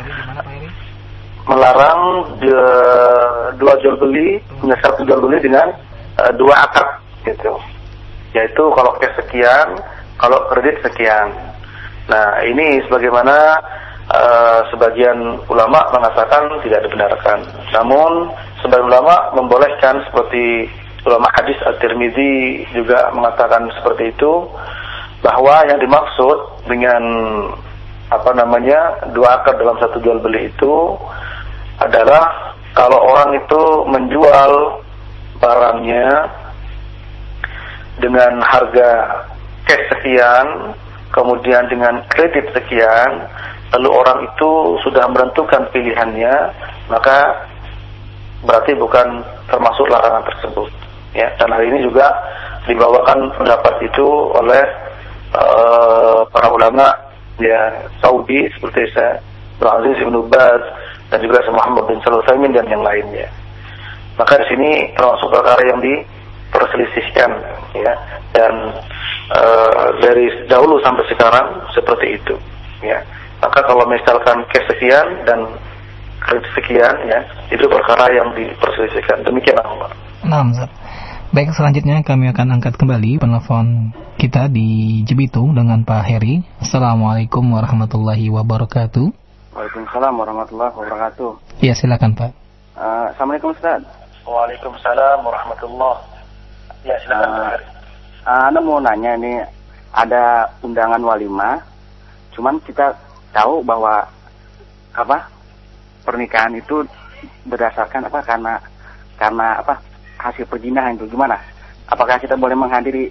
melarang de- dua jual beli satu jual beli dengan eh, dua akad gitu. Yaitu kalau cash sekian kalau kredit sekian. Nah ini sebagaimana eh, sebagian ulama mengatakan tidak dibenarkan. Namun sebagian ulama membolehkan seperti ulama hadis al-Tirmidzi juga mengatakan seperti itu bahwa yang dimaksud dengan apa namanya dua akad dalam satu jual beli itu adalah kalau orang itu menjual barangnya dengan harga cash sekian, kemudian dengan kredit sekian, lalu orang itu sudah menentukan pilihannya, maka berarti bukan termasuk larangan tersebut. Ya, dan hal ini juga dibawakan pendapat itu oleh eh, para ulama ya Saudi seperti saya Aziz Ibn Baz dan juga Muhammad bin Utsaimin dan yang lainnya. Maka di sini termasuk perkara yang diperselisihkan ya dan eh, dari dahulu sampai sekarang seperti itu ya. Maka kalau misalkan cash sekian dan kredit sekian ya itu perkara yang diperselisihkan. Demikian Allah. Nah. Baik, selanjutnya kami akan angkat kembali penelpon kita di Jebitung dengan Pak Heri. Assalamualaikum warahmatullahi wabarakatuh. Waalaikumsalam warahmatullahi wabarakatuh. Ya, silakan Pak. Eh, Assalamualaikum Ustaz. Waalaikumsalam warahmatullah. Ya silakan Pak Hari. Eh, Anda mau nanya ini ada undangan walimah, cuman kita tahu bahwa apa pernikahan itu berdasarkan apa karena karena apa hasil perjinahan itu gimana? Apakah kita boleh menghadiri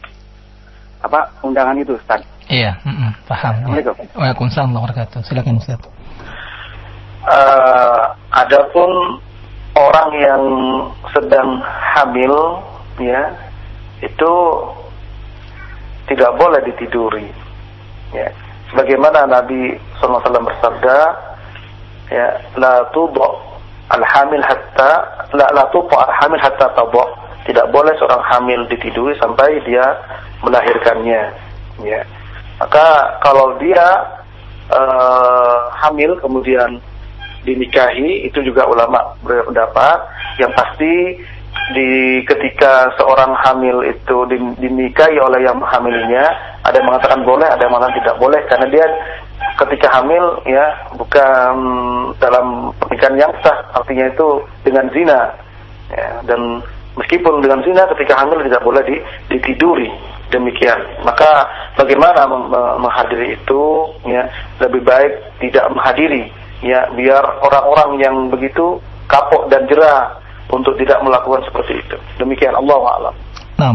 apa undangan itu Ustaz? Iya, mm-mm, paham. Ya. Waalaikumsalam warahmatullahi wabarakatuh. Silakan Ustaz. Eh, adapun orang yang sedang hamil ya itu tidak boleh ditiduri ya sebagaimana Nabi SAW bersabda ya la tudu al hamil hatta la la tudu al hamil hatta tabu tidak boleh seorang hamil ditiduri sampai dia melahirkannya. Ya. Maka kalau dia eh, hamil kemudian dinikahi itu juga ulama berpendapat yang pasti di ketika seorang hamil itu din- dinikahi oleh yang hamilnya ada yang mengatakan boleh ada yang mengatakan tidak boleh karena dia ketika hamil ya bukan dalam pernikahan yang sah artinya itu dengan zina. Ya, dan meskipun dengan zina ketika hamil tidak boleh di, ditiduri. Demikian. Maka bagaimana menghadiri itu ya lebih baik tidak menghadiri. Ya biar orang-orang yang begitu kapok dan jerah untuk tidak melakukan seperti itu. Demikian. Allah alam. Nah.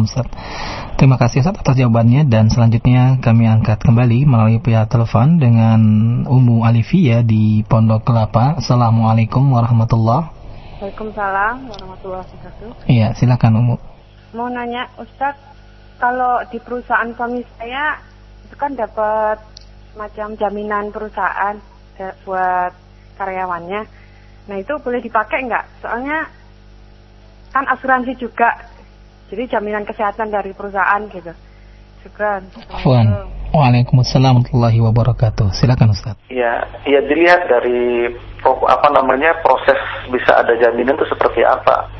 Terima kasih Ustaz atas jawabannya dan selanjutnya kami angkat kembali melalui via telepon dengan Umu Alifia di Pondok Kelapa. Assalamualaikum warahmatullahi Waalaikumsalam warahmatullahi wabarakatuh. Iya, silakan Umu. Mau nanya Ustadz, kalau di perusahaan suami saya itu kan dapat macam jaminan perusahaan eh, buat karyawannya. Nah itu boleh dipakai nggak? Soalnya kan asuransi juga, jadi jaminan kesehatan dari perusahaan gitu. Syukran. Afwan. Waalaikumsalam warahmatullahi wabarakatuh. Silakan Ustaz. ya ya dilihat dari apa namanya proses bisa ada jaminan itu seperti apa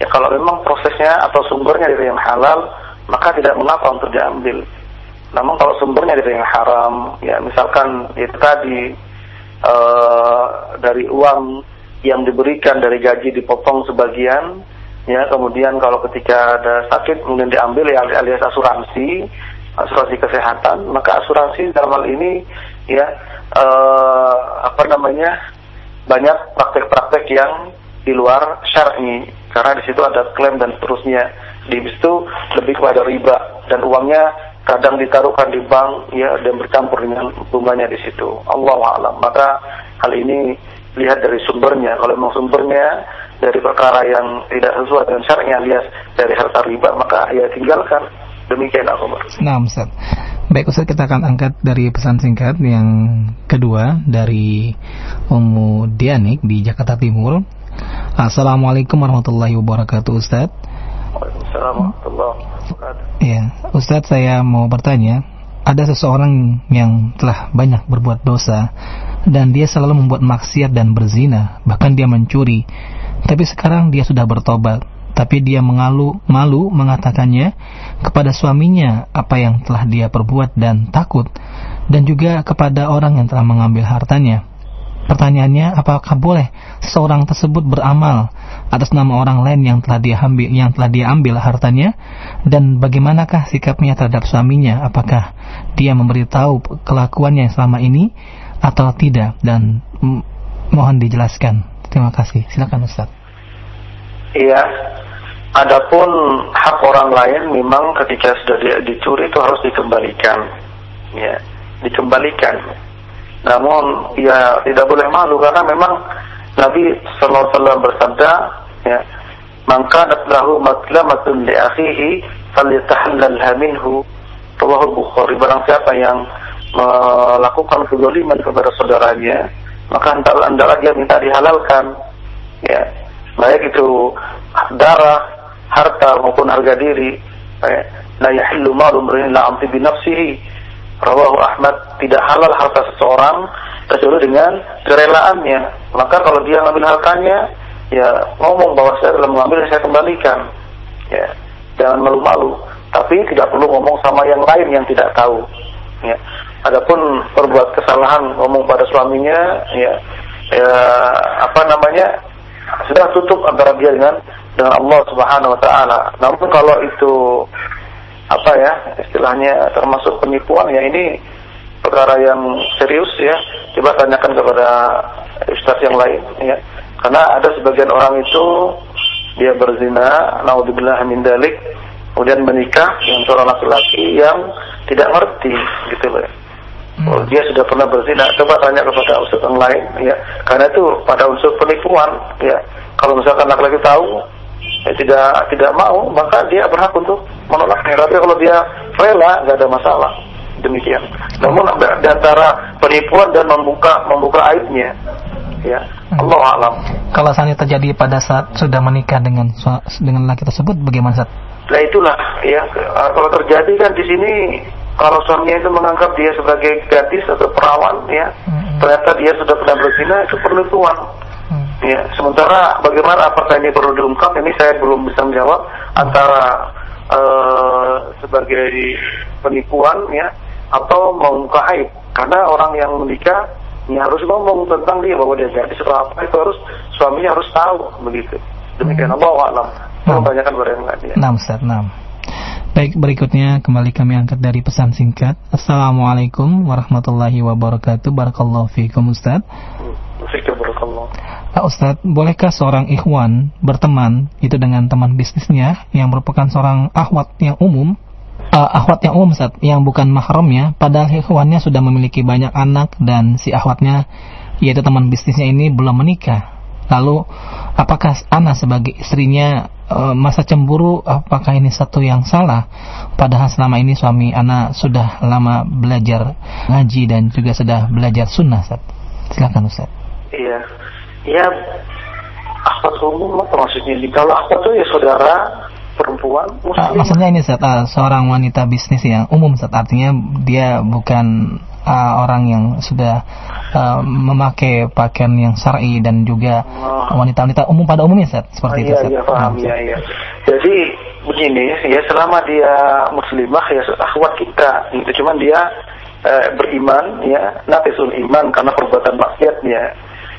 ya kalau memang prosesnya atau sumbernya dari yang halal maka tidak mengapa untuk diambil namun kalau sumbernya dari yang haram ya misalkan itu tadi eh, dari uang yang diberikan dari gaji dipotong sebagian ya kemudian kalau ketika ada sakit kemudian diambil ya alias asuransi asuransi kesehatan maka asuransi dalam hal ini ya eh, apa namanya banyak praktek-praktek yang di luar syar'i. Karena di situ ada klaim dan seterusnya. Di situ lebih kepada riba. Dan uangnya kadang ditaruhkan di bank ya dan bercampur dengan bunganya di situ. Allah alam. Maka hal ini lihat dari sumbernya. Kalau memang sumbernya dari perkara yang tidak sesuai dengan syar'i alias dari harta riba maka ya tinggalkan demikian aku Nah, Ustaz. Baik, Ustaz, kita akan angkat dari pesan singkat yang kedua dari Ummu Dianik di Jakarta Timur. Assalamualaikum warahmatullahi wabarakatuh Ustaz Waalaikumsalam warahmatullahi wabarakatuh. Ya, Ustadz saya mau bertanya, ada seseorang yang telah banyak berbuat dosa dan dia selalu membuat maksiat dan berzina, bahkan dia mencuri. Tapi sekarang dia sudah bertobat, tapi dia mengalu malu mengatakannya kepada suaminya apa yang telah dia perbuat dan takut dan juga kepada orang yang telah mengambil hartanya. Pertanyaannya, apakah boleh seorang tersebut beramal atas nama orang lain yang telah dia ambil, yang telah dia ambil hartanya? Dan bagaimanakah sikapnya terhadap suaminya? Apakah dia memberitahu kelakuannya selama ini atau tidak? Dan mm, mohon dijelaskan. Terima kasih. Silakan Ustaz. Iya. Adapun hak orang lain memang ketika sudah di- dicuri itu harus dikembalikan. Ya, dikembalikan. Namun ya tidak boleh malu karena memang Nabi sallallahu alaihi wasallam bersabda ya, "Man kanat lahu matlamatun li akhihi falyatahallalha minhu." Rawahu Bukhari barang siapa yang melakukan kezaliman kepada saudaranya, maka hendaklah dia minta dihalalkan. Ya, baik itu darah, harta maupun harga diri. Ya. La yahillu malu la amti bi nafsihi. Rawahu Ahmad tidak halal harta seseorang kecuali dengan kerelaannya. Maka kalau dia ngambil hartanya, ya ngomong bahwa saya telah mengambil saya kembalikan. Ya, jangan malu-malu. Tapi tidak perlu ngomong sama yang lain yang tidak tahu. Ya. Adapun berbuat kesalahan ngomong pada suaminya, ya, ya apa namanya sudah tutup antara dia dengan dengan Allah Subhanahu Wa Taala. Namun kalau itu apa ya istilahnya termasuk penipuan ya ini perkara yang serius ya. Coba tanyakan kepada ustaz yang lain ya. Karena ada sebagian orang itu dia berzina naudzubillah min dalik kemudian menikah dengan seorang laki-laki yang tidak ngerti gitu loh Oh, dia sudah pernah berzina. Coba tanya kepada ustaz yang lain, ya. Karena itu pada unsur penipuan, ya. Kalau misalkan laki-laki tahu, ya, tidak tidak mau, maka dia berhak untuk menolaknya. Tapi kalau dia rela, nggak ada masalah. Demikian. Namun di antara penipuan dan membuka membuka aibnya, ya. Allah alam. Kalau seandainya terjadi pada saat sudah menikah dengan dengan laki tersebut, bagaimana Ustaz? Nah itulah ya kalau terjadi kan di sini kalau suaminya itu menganggap dia sebagai gadis atau perawan ya Hmm. ternyata dia sudah pernah berzina itu penipuan Hmm. ya sementara bagaimana apakah ini perlu diungkap ini saya belum bisa menjawab antara eh, sebagai penipuan ya atau membuka aib karena orang yang menikah ya harus ngomong tentang dia bahwa dia gadis atau apa itu harus suaminya harus tahu begitu demikian Allah alam Hmm. Tolong tanyakan kepada yang lain ya. Nah, Ustaz, nah. Baik, berikutnya kembali kami angkat dari pesan singkat. Assalamualaikum warahmatullahi wabarakatuh. Barakallahu fiikum, Ustaz. Fikir barakallah. Pak Ustadz, bolehkah seorang ikhwan berteman itu dengan teman bisnisnya yang merupakan seorang ahwat yang umum, eh, ahwat yang umum Ustadz, yang bukan mahramnya, padahal ikhwannya sudah memiliki banyak anak dan si ahwatnya, yaitu teman bisnisnya ini belum menikah. Lalu, apakah Ana sebagai istrinya masa cemburu, apakah ini satu yang salah? Padahal selama ini suami Ana sudah lama belajar ngaji dan juga sudah belajar sunnah, Ustadz. Silakan Ustadz. Iya. Ya apa maksudnya? Kalau akhwat ya saudara perempuan Ah, muslim. maksudnya ini Ustaz, ah, seorang wanita bisnis yang umum Ustaz, artinya dia bukan ah, orang yang sudah ah, memakai pakaian yang syar'i dan juga wanita-wanita umum pada umumnya Ustaz, seperti itu iya, Ustaz. iya, paham, iya, iya. Jadi begini, ya selama dia muslimah ya akhwat kita, gitu. Cuman dia eh, beriman, ya nafisul iman karena perbuatan maksiatnya.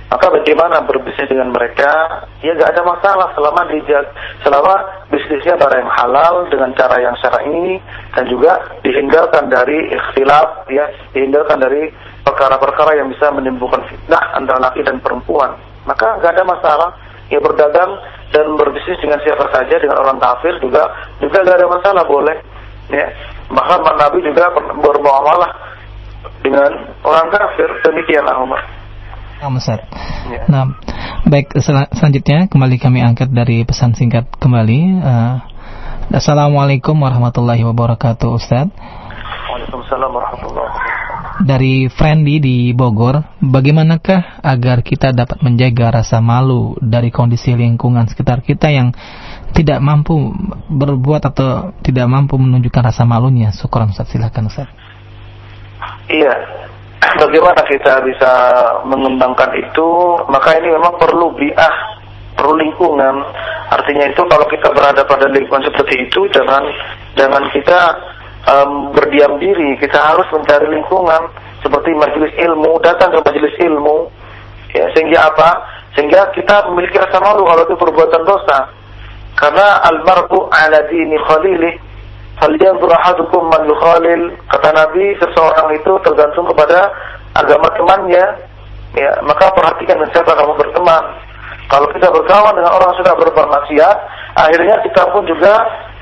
Maka bagaimana berbisnis dengan mereka? Ya nggak ada masalah selama dijag, selama bisnisnya cara yang halal dengan cara yang syar'i dan juga dihindarkan dari ikhtilaf, ya dihindarkan dari perkara-perkara yang bisa menimbulkan fitnah antara laki dan perempuan. Maka nggak ada masalah ya berdagang dan berbisnis dengan siapa saja dengan orang kafir juga juga nggak ada masalah boleh ya bahkan Nabi juga ber- bermuamalah dengan orang kafir demikianlah Umar Nah, Ustaz. Ya. Nah, baik sel- selanjutnya kembali kami angkat dari pesan singkat kembali. Ah, Assalamualaikum warahmatullahi wabarakatuh Ustaz. Waalaikumsalam warahmatullahi wabarakatuh dari Friendly di Bogor, bagaimanakah agar kita dapat menjaga rasa malu dari kondisi lingkungan sekitar kita yang tidak mampu berbuat atau tidak mampu menunjukkan rasa malunya? Syukur Ustaz, silakan Ustaz. Iya. Bagaimana kita bisa mengembangkan itu? Maka ini memang perlu biah, perlu lingkungan. Artinya itu kalau kita berada pada lingkungan seperti itu, jangan jangan kita um, berdiam diri. Kita harus mencari lingkungan seperti majelis ilmu, datang ke majelis ilmu. Ya, sehingga apa? Sehingga kita memiliki rasa malu kalau itu perbuatan dosa. Karena almar'u ala dini khalilih Falyanzur ahadukum man yukhalil. Kata Nabi seseorang itu tergantung kepada agama temannya. Ya maka perhatikan dengan siapa kamu berteman. Kalau kita berkawan dengan orang yang sudah berbuat maksiat akhirnya kita pun juga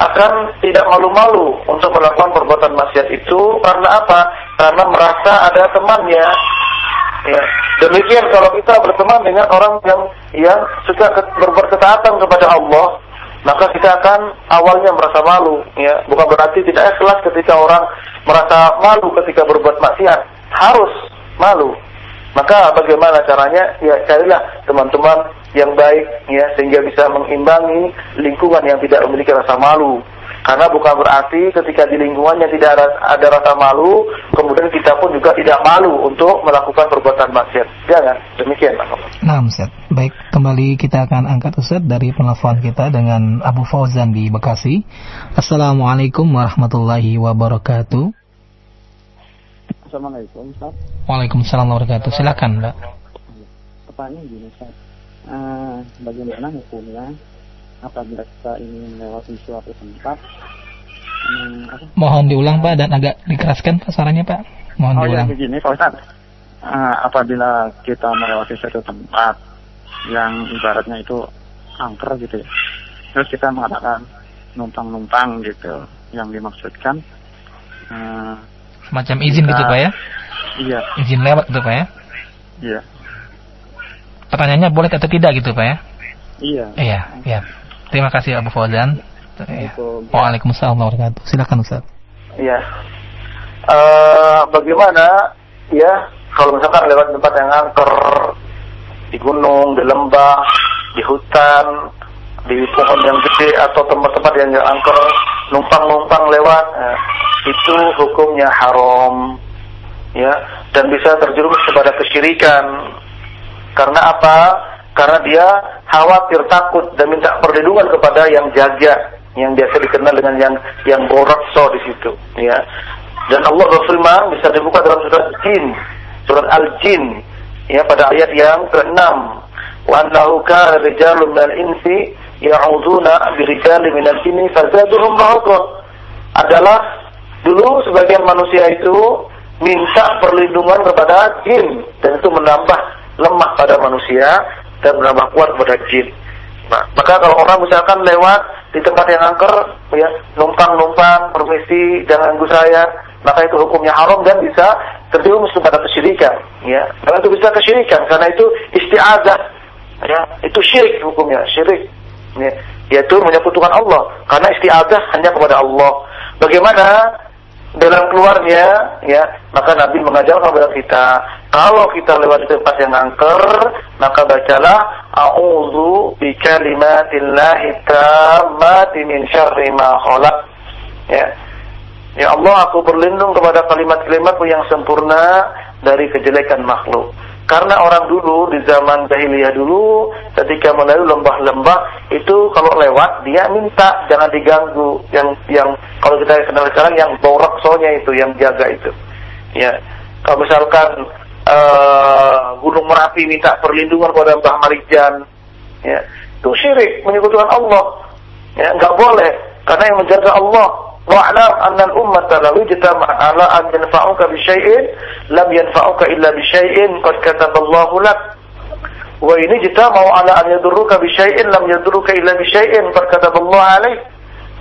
akan tidak malu-malu untuk melakukan perbuatan maksiat itu. Karena apa? Karena merasa ada temannya. Ya demikian kalau kita berteman dengan orang yang yang suka berbuat ketaatan kepada Allah maka kita akan awalnya merasa malu ya. Bukan berarti tidak ikhlas ketika orang merasa malu ketika berbuat maksiat. Harus malu. Maka bagaimana caranya? Ya carilah teman-teman yang baik ya sehingga bisa mengimbangi lingkungan yang tidak memiliki rasa malu karena bukan berarti ketika di lingkungannya tidak ada, ada rasa malu, kemudian kita pun juga tidak malu untuk melakukan perbuatan maksiat. Jangan, demikian. Nah, Ustaz. Baik, kembali kita akan angkat Ustaz dari penelpon kita dengan Abu Fauzan di Bekasi. Assalamualaikum warahmatullahi wabarakatuh. Assalamualaikum, Ustaz. Waalaikumsalam warahmatullahi wabarakatuh. Silakan, Mbak. Pertanyaan gini, Ustaz. Uh, bagaimana hukumnya apabila kita ingin melewati suatu tempat? Hmm, apa? mohon diulang Pak dan agak dikeraskan Pak suaranya Pak. Mohon oh, diulang. ya begini Pak Ustaz. Uh, apabila kita melewati suatu tempat yang ibaratnya itu angker gitu ya terus kita mengatakan numpang-numpang gitu yang dimaksudkan uh, semacam izin kita, gitu Pak ya? Iya. Izin lewat gitu Pak ya? Iya. Pertanyaannya boleh atau tidak gitu Pak ya? Iya. Iya iya Terima kasih Abu Fauzan. Waalaikumsalam warahmatullahi wabarakatuh. Silakan Ustaz. Iya. Uh, bagaimana ya kalau misalkan lewat tempat yang angker di gunung, di lembah, di hutan, di pohon yang gede atau tempat-tempat yang angker, numpang-numpang lewat, uh, itu hukumnya haram, ya, dan bisa terjerumus kepada kesyirikan. Karena apa? Karena dia khawatir, takut dan minta perlindungan kepada yang jaga, yang biasa dikenal dengan yang yang borakso di situ, ya. Dan Allah berfirman bisa dibuka dalam surat Jin, surat Al-Jin, ya pada ayat yang ke-6. Wa annahu kana rijalun minal insi ya'uduna birijalin minal jinni fazaduhum rahaqa. Adalah dulu sebagian manusia itu minta perlindungan kepada jin dan itu menambah lemah pada manusia dan menambah kuat kepada jin. Nah, maka kalau orang misalkan lewat di tempat yang angker, ya numpang-numpang, permisi, jangan ganggu saya, maka itu hukumnya haram dan bisa terjerumus kepada kesyirikan. Ya, karena itu bisa kesyirikan, karena itu istiadah, ya itu syirik hukumnya, syirik. Ya, yaitu menyekutukan Allah, karena istiadah hanya kepada Allah. Bagaimana dalam keluarnya ya maka Nabi mengajarkan kepada kita kalau kita lewat di tempat yang angker maka bacalah a'udzu bi kalimatillahi tammati min syarri ma ya. Ya Allah aku berlindung kepada kalimat-kalimatmu yang sempurna dari kejelekan makhluk karena orang dulu di zaman jahiliyah dulu ketika melalui lembah-lembah itu kalau lewat dia minta jangan diganggu yang yang kalau kita kenal sekarang yang borak soalnya itu yang jaga itu. Ya. Kalau misalkan uh, Gunung Merapi minta perlindungan kepada Mbah Marijan ya, itu syirik menyekutukan Allah. Ya, enggak boleh karena yang menjaga Allah wa'lam anna al-ummata law ijtama ala an yanfa'uka bi syai'in lam yanfa'uka illa bi syai'in qad kataballahu lak. Wa ini mau ala an yadurruka bi syai'in lam yadurruka illa bi syai'in qad kataballahu alaik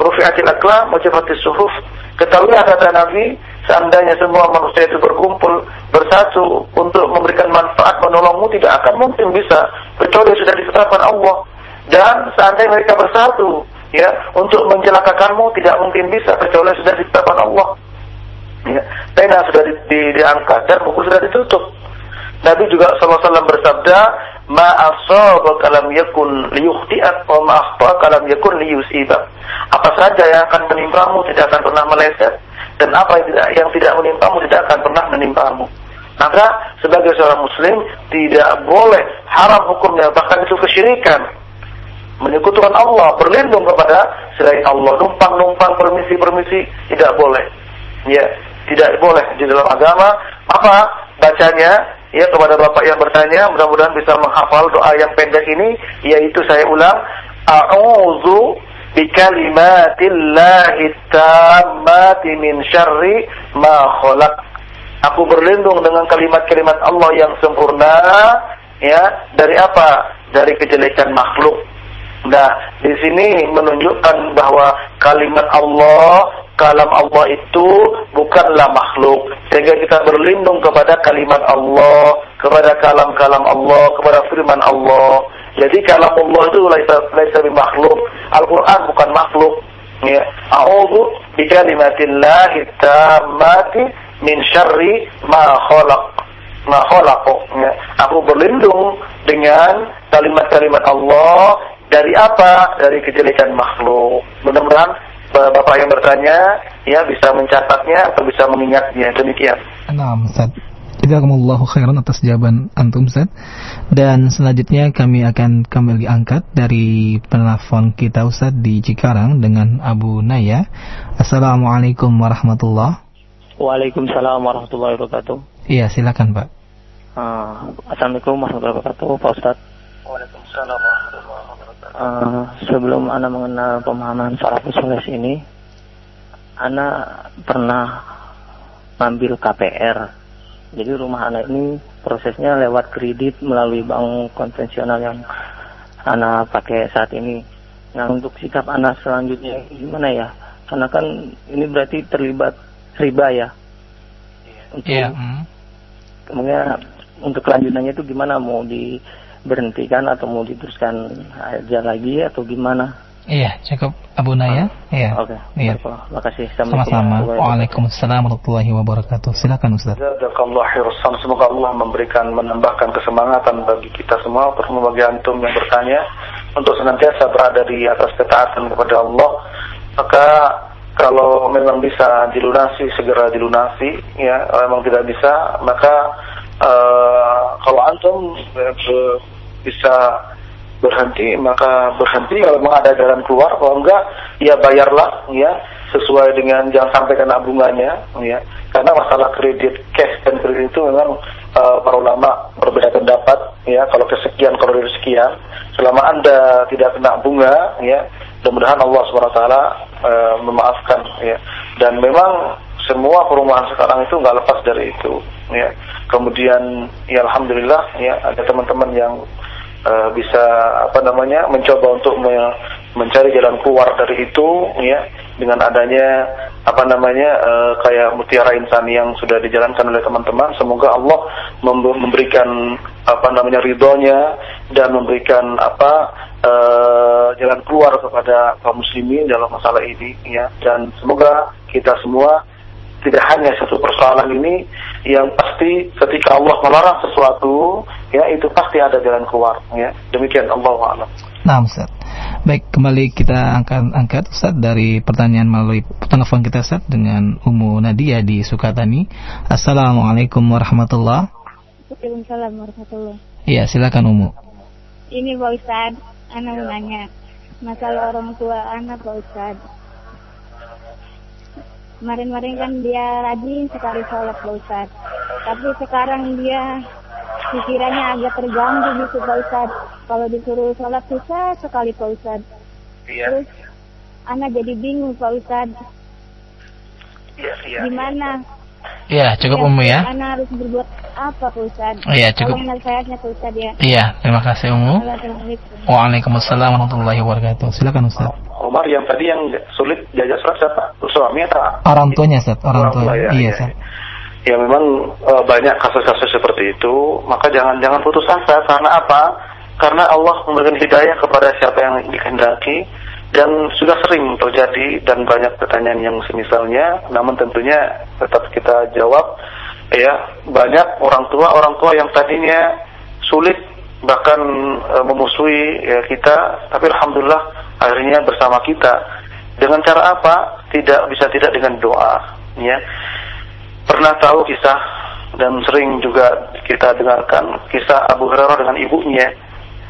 rufi'atil aqlam wa jafatis suhuf kata Nabi seandainya semua manusia itu berkumpul bersatu untuk memberikan manfaat menolongmu tidak akan mungkin bisa kecuali sudah ditetapkan Allah. Dan seandainya mereka bersatu ya untuk mencelakakanmu tidak mungkin bisa kecuali sudah ditetapkan Allah Ya, pena sudah di, di, diangkat dan buku sudah ditutup. Nabi juga SAW bersabda, "Ma asabaka lam yakun liyukhti'ak wa ma akhta'aka lam yakun liyusibak." Apa saja yang akan menimpamu tidak akan pernah meleset dan apa yang tidak yang tidak menimpamu tidak akan pernah menimpamu. Maka sebagai seorang muslim tidak boleh haram hukumnya bahkan itu kesyirikan. Menyekutukan Allah, berlindung kepada selain Allah, numpang-numpang permisi-permisi tidak boleh. Ya, tidak boleh di dalam agama. Apa bacanya? Ya kepada Bapak yang bertanya, mudah-mudahan bisa menghafal doa yang pendek ini yaitu saya ulang, a'udzu bikalimatillahi tammati min syarri ma khalaq. Aku berlindung dengan kalimat-kalimat Allah yang sempurna ya dari apa? Dari kejelekan makhluk. Nah, di sini menunjukkan bahwa kalimat Allah, kalam Allah itu bukanlah makhluk. Sehingga kita berlindung kepada kalimat Allah, kepada kalam-kalam Allah, kepada firman Allah. Jadi kalam Allah itu laisa makhluk. Al-Qur'an bukan makhluk. Ya. A'udzu bikalimatillahi tammati min syarri ma khalaq. Ma khalaq. Ya. Aku berlindung dengan kalimat-kalimat Allah dari apa? Dari kejelekan makhluk. Mudah-mudahan Bapak yang bertanya ya bisa mencatatnya atau bisa mengingatnya. Demikian. Nah, Ustaz. Jazakumullahu khairan atas jawaban antum Ustaz. Dan selanjutnya kami akan kembali angkat dari penelpon kita Ustaz di Cikarang dengan Abu Naya. Assalamualaikum warahmatullahi Waalaikumsalam warahmatullahi wabarakatuh. Iya, silakan Pak. Uh, Assalamualaikum warahmatullahi wabarakatuh, Pak Ustaz. Waalaikumsalam warahmatullahi wabarakatuh. Uh, sebelum Anda mengenal pemahaman salafus soleh ini, Anda pernah ngambil KPR jadi rumah anak ini prosesnya lewat kredit melalui bank konvensional yang anak pakai saat ini. Nah untuk sikap anak selanjutnya gimana ya? Karena kan ini berarti terlibat riba ya. Untuk, Iya. hmm. Kemudian untuk kelanjutannya itu gimana? Mau diberhentikan atau mau diteruskan aja lagi atau gimana? Iya, cukup Abu Naya. Iya. Oke. Iya. Terima kasih. Sama-sama. Waalaikumsalam warahmatullahi wabarakatuh. Silakan Ustaz. Jazakallah khairan. Semoga Allah memberikan menambahkan kesemangatan bagi kita semua terutama bagi antum yang bertanya untuk senantiasa berada di atas ketaatan kepada Allah. Maka kalau memang bisa dilunasi segera dilunasi ya, kalau memang tidak bisa maka eh, kalau antum eh, bisa berhenti maka berhenti kalau memang ada jalan keluar. Kalau enggak ya bayarlah ya sesuai dengan jangan sampai kena bunganya ya. Karena masalah kredit cash dan kredit itu memang uh, para ulama berbeda pendapat ya. Kalau kesekian kalau dari sekian selama anda tidak kena bunga ya mudah-mudahan Allah swt uh, memaafkan ya. Dan memang semua perumahan sekarang itu nggak lepas dari itu ya. Kemudian ya alhamdulillah ya ada teman-teman yang uh, bisa apa namanya mencoba untuk me mencari jalan keluar dari itu ya dengan adanya apa namanya uh, kayak mutiara insan yang sudah dijalankan oleh teman-teman. Semoga Allah mem- memberikan apa namanya ridhonya dan memberikan apa uh, jalan keluar kepada kaum muslimin dalam masalah ini ya. Dan semoga kita semua tidak hanya satu persoalan ini yang pasti ketika Allah melarang sesuatu ya itu pasti ada jalan keluar ya demikian Allah a'lam. Nah, Ustaz. Baik, kembali kita angkat angkat Ustaz dari pertanyaan melalui telepon kita Ustaz dengan Umu Nadia di Sukatani. Assalamualaikum warahmatullahi Waalaikumsalam warahmatullahi Iya, silakan Umu. Ini Pak Ustad, anak mau nanya masalah orang tua anak Pak Ustad. Kemarin-kemarin kan dia rajin sekali sholat Pak Ustad. Tapi sekarang dia pikirannya agak terganggu gitu Pak Ustad. Kalau disuruh sholat susah sekali Pak Ustad. Iya. Terus anak jadi bingung Pak Ustad. Iya, iya. Gimana? Iya, cukup Umu ya. Anak harus berbuat apa Pak Ustad? Iya, cukup. Nasihatnya Pak Ustad ya. Iya, terima kasih Umu. Assalamualaikum. Waalaikumsalam warahmatullahi wabarakatuh. Silakan Ustaz. Omar yang tadi yang sulit jajak surat siapa? Suami atau Orang tuanya Ustaz, orang tua. ya, Iya, ya, Ustaz. ya memang eh, banyak kasus-kasus seperti itu, maka jangan jangan putus asa karena apa? Karena Allah memberikan hidayah kepada siapa yang dikehendaki dan sudah sering terjadi dan banyak pertanyaan yang semisalnya namun tentunya tetap kita jawab ya banyak orang tua orang tua yang tadinya sulit bahkan e, memusuhi ya, kita tapi alhamdulillah akhirnya bersama kita. Dengan cara apa? Tidak bisa tidak dengan doa ya. Pernah tahu kisah dan sering juga kita dengarkan kisah Abu Hurairah dengan ibunya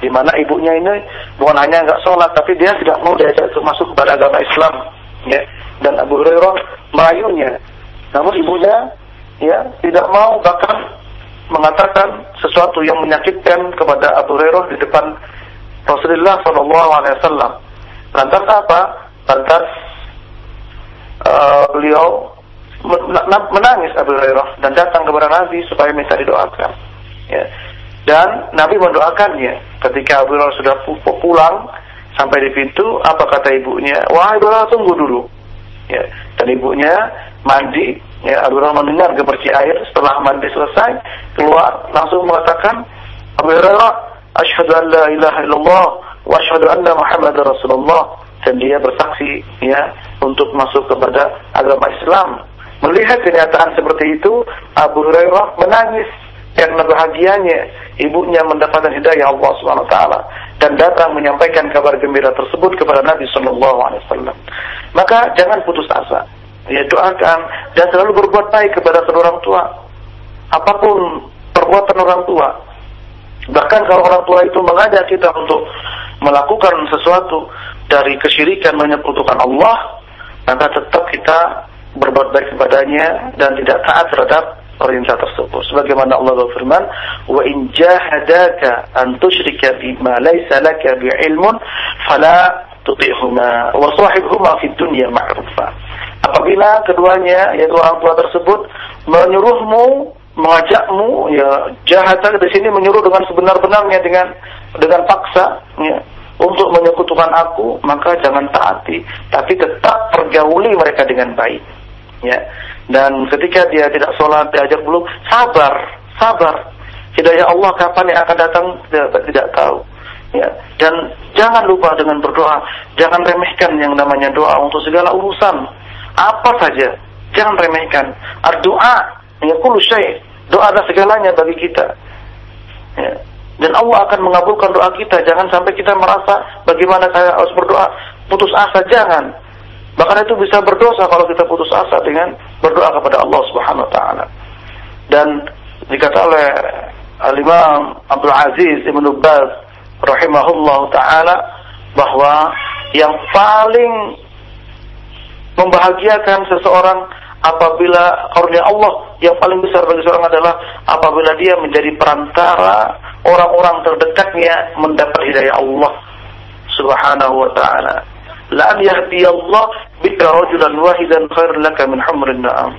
di mana ibunya ini bukan hanya nggak sholat tapi dia tidak mau diajak untuk masuk kepada agama Islam ya. Dan Abu Hurairah merayunya. Namun ibunya ya tidak mau bahkan mengatakan sesuatu yang menyakitkan kepada Abu Hurairah di depan Rasulullah Shallallahu Alaihi Wasallam. Lantas apa? Lantas uh, beliau menangis Abu Hurairah dan datang kepada Nabi supaya minta didoakan. Ya. Dan Nabi mendoakannya. Ketika Abu Hurairah sudah pulang sampai di pintu apa kata ibunya? Wahai Abu tunggu dulu. Ya. Dan ibunya mandi ya Abu Hurairah mendengar gemerci air setelah mandi selesai keluar langsung mengatakan Abu Hurairah asyhadu an la ilaha illallah wa asyhadu anna Muhammadar Rasulullah dan dia bersaksi ya untuk masuk kepada agama Islam melihat kenyataan seperti itu Abu Hurairah menangis karena bahagianya ibunya mendapatkan hidayah Allah Subhanahu wa taala dan datang menyampaikan kabar gembira tersebut kepada Nabi sallallahu alaihi wasallam. Maka jangan putus asa. Ya doakan dan selalu berbuat baik kepada orang tua. Apa pun perbuatan orang tua. Bahkan kalau orang tua itu mengajak kita untuk melakukan sesuatu dari kesyirikan menyekutukan Allah, maka tetap kita berbuat baik kepadanya dan tidak taat terhadap perintah tersebut. Sebagaimana Allah berfirman, "Wa in jahadaka an tusyrika bima laysa laka bi'ilmun fala tuti'huma wa sahibhuma fid dunya ma'rufa." Apabila keduanya yaitu orang tua tersebut menyuruhmu mengajakmu ya jahata di sini menyuruh dengan sebenar-benarnya dengan dengan paksa ya untuk menyekutukan aku maka jangan taati tapi tetap pergauli mereka dengan baik ya dan ketika dia tidak sholat, diajak belum, sabar, sabar. Hidayah Allah kapan yang akan datang tidak, tidak tahu. Ya, dan jangan lupa dengan berdoa. Jangan remehkan yang namanya doa untuk segala urusan. Apa saja, jangan remehkan. Doa, ya kullu. Doa adalah segalanya bagi kita. Ya. Dan Allah akan mengabulkan doa kita. Jangan sampai kita merasa bagaimana saya harus berdoa putus asa. Jangan. Bahkan itu bisa berdosa kalau kita putus asa dengan berdoa kepada Allah Subhanahu wa taala. Dan dikata oleh Al-Imam Abdul Aziz Ibn Baz rahimahullah taala bahwa yang paling membahagiakan seseorang apabila karunia Allah yang paling besar bagi seorang adalah apabila dia menjadi perantara orang-orang terdekatnya mendapat hidayah Allah Subhanahu wa taala la an yahdiyallah bika rajulan wahidan khair laka min humrin na'am.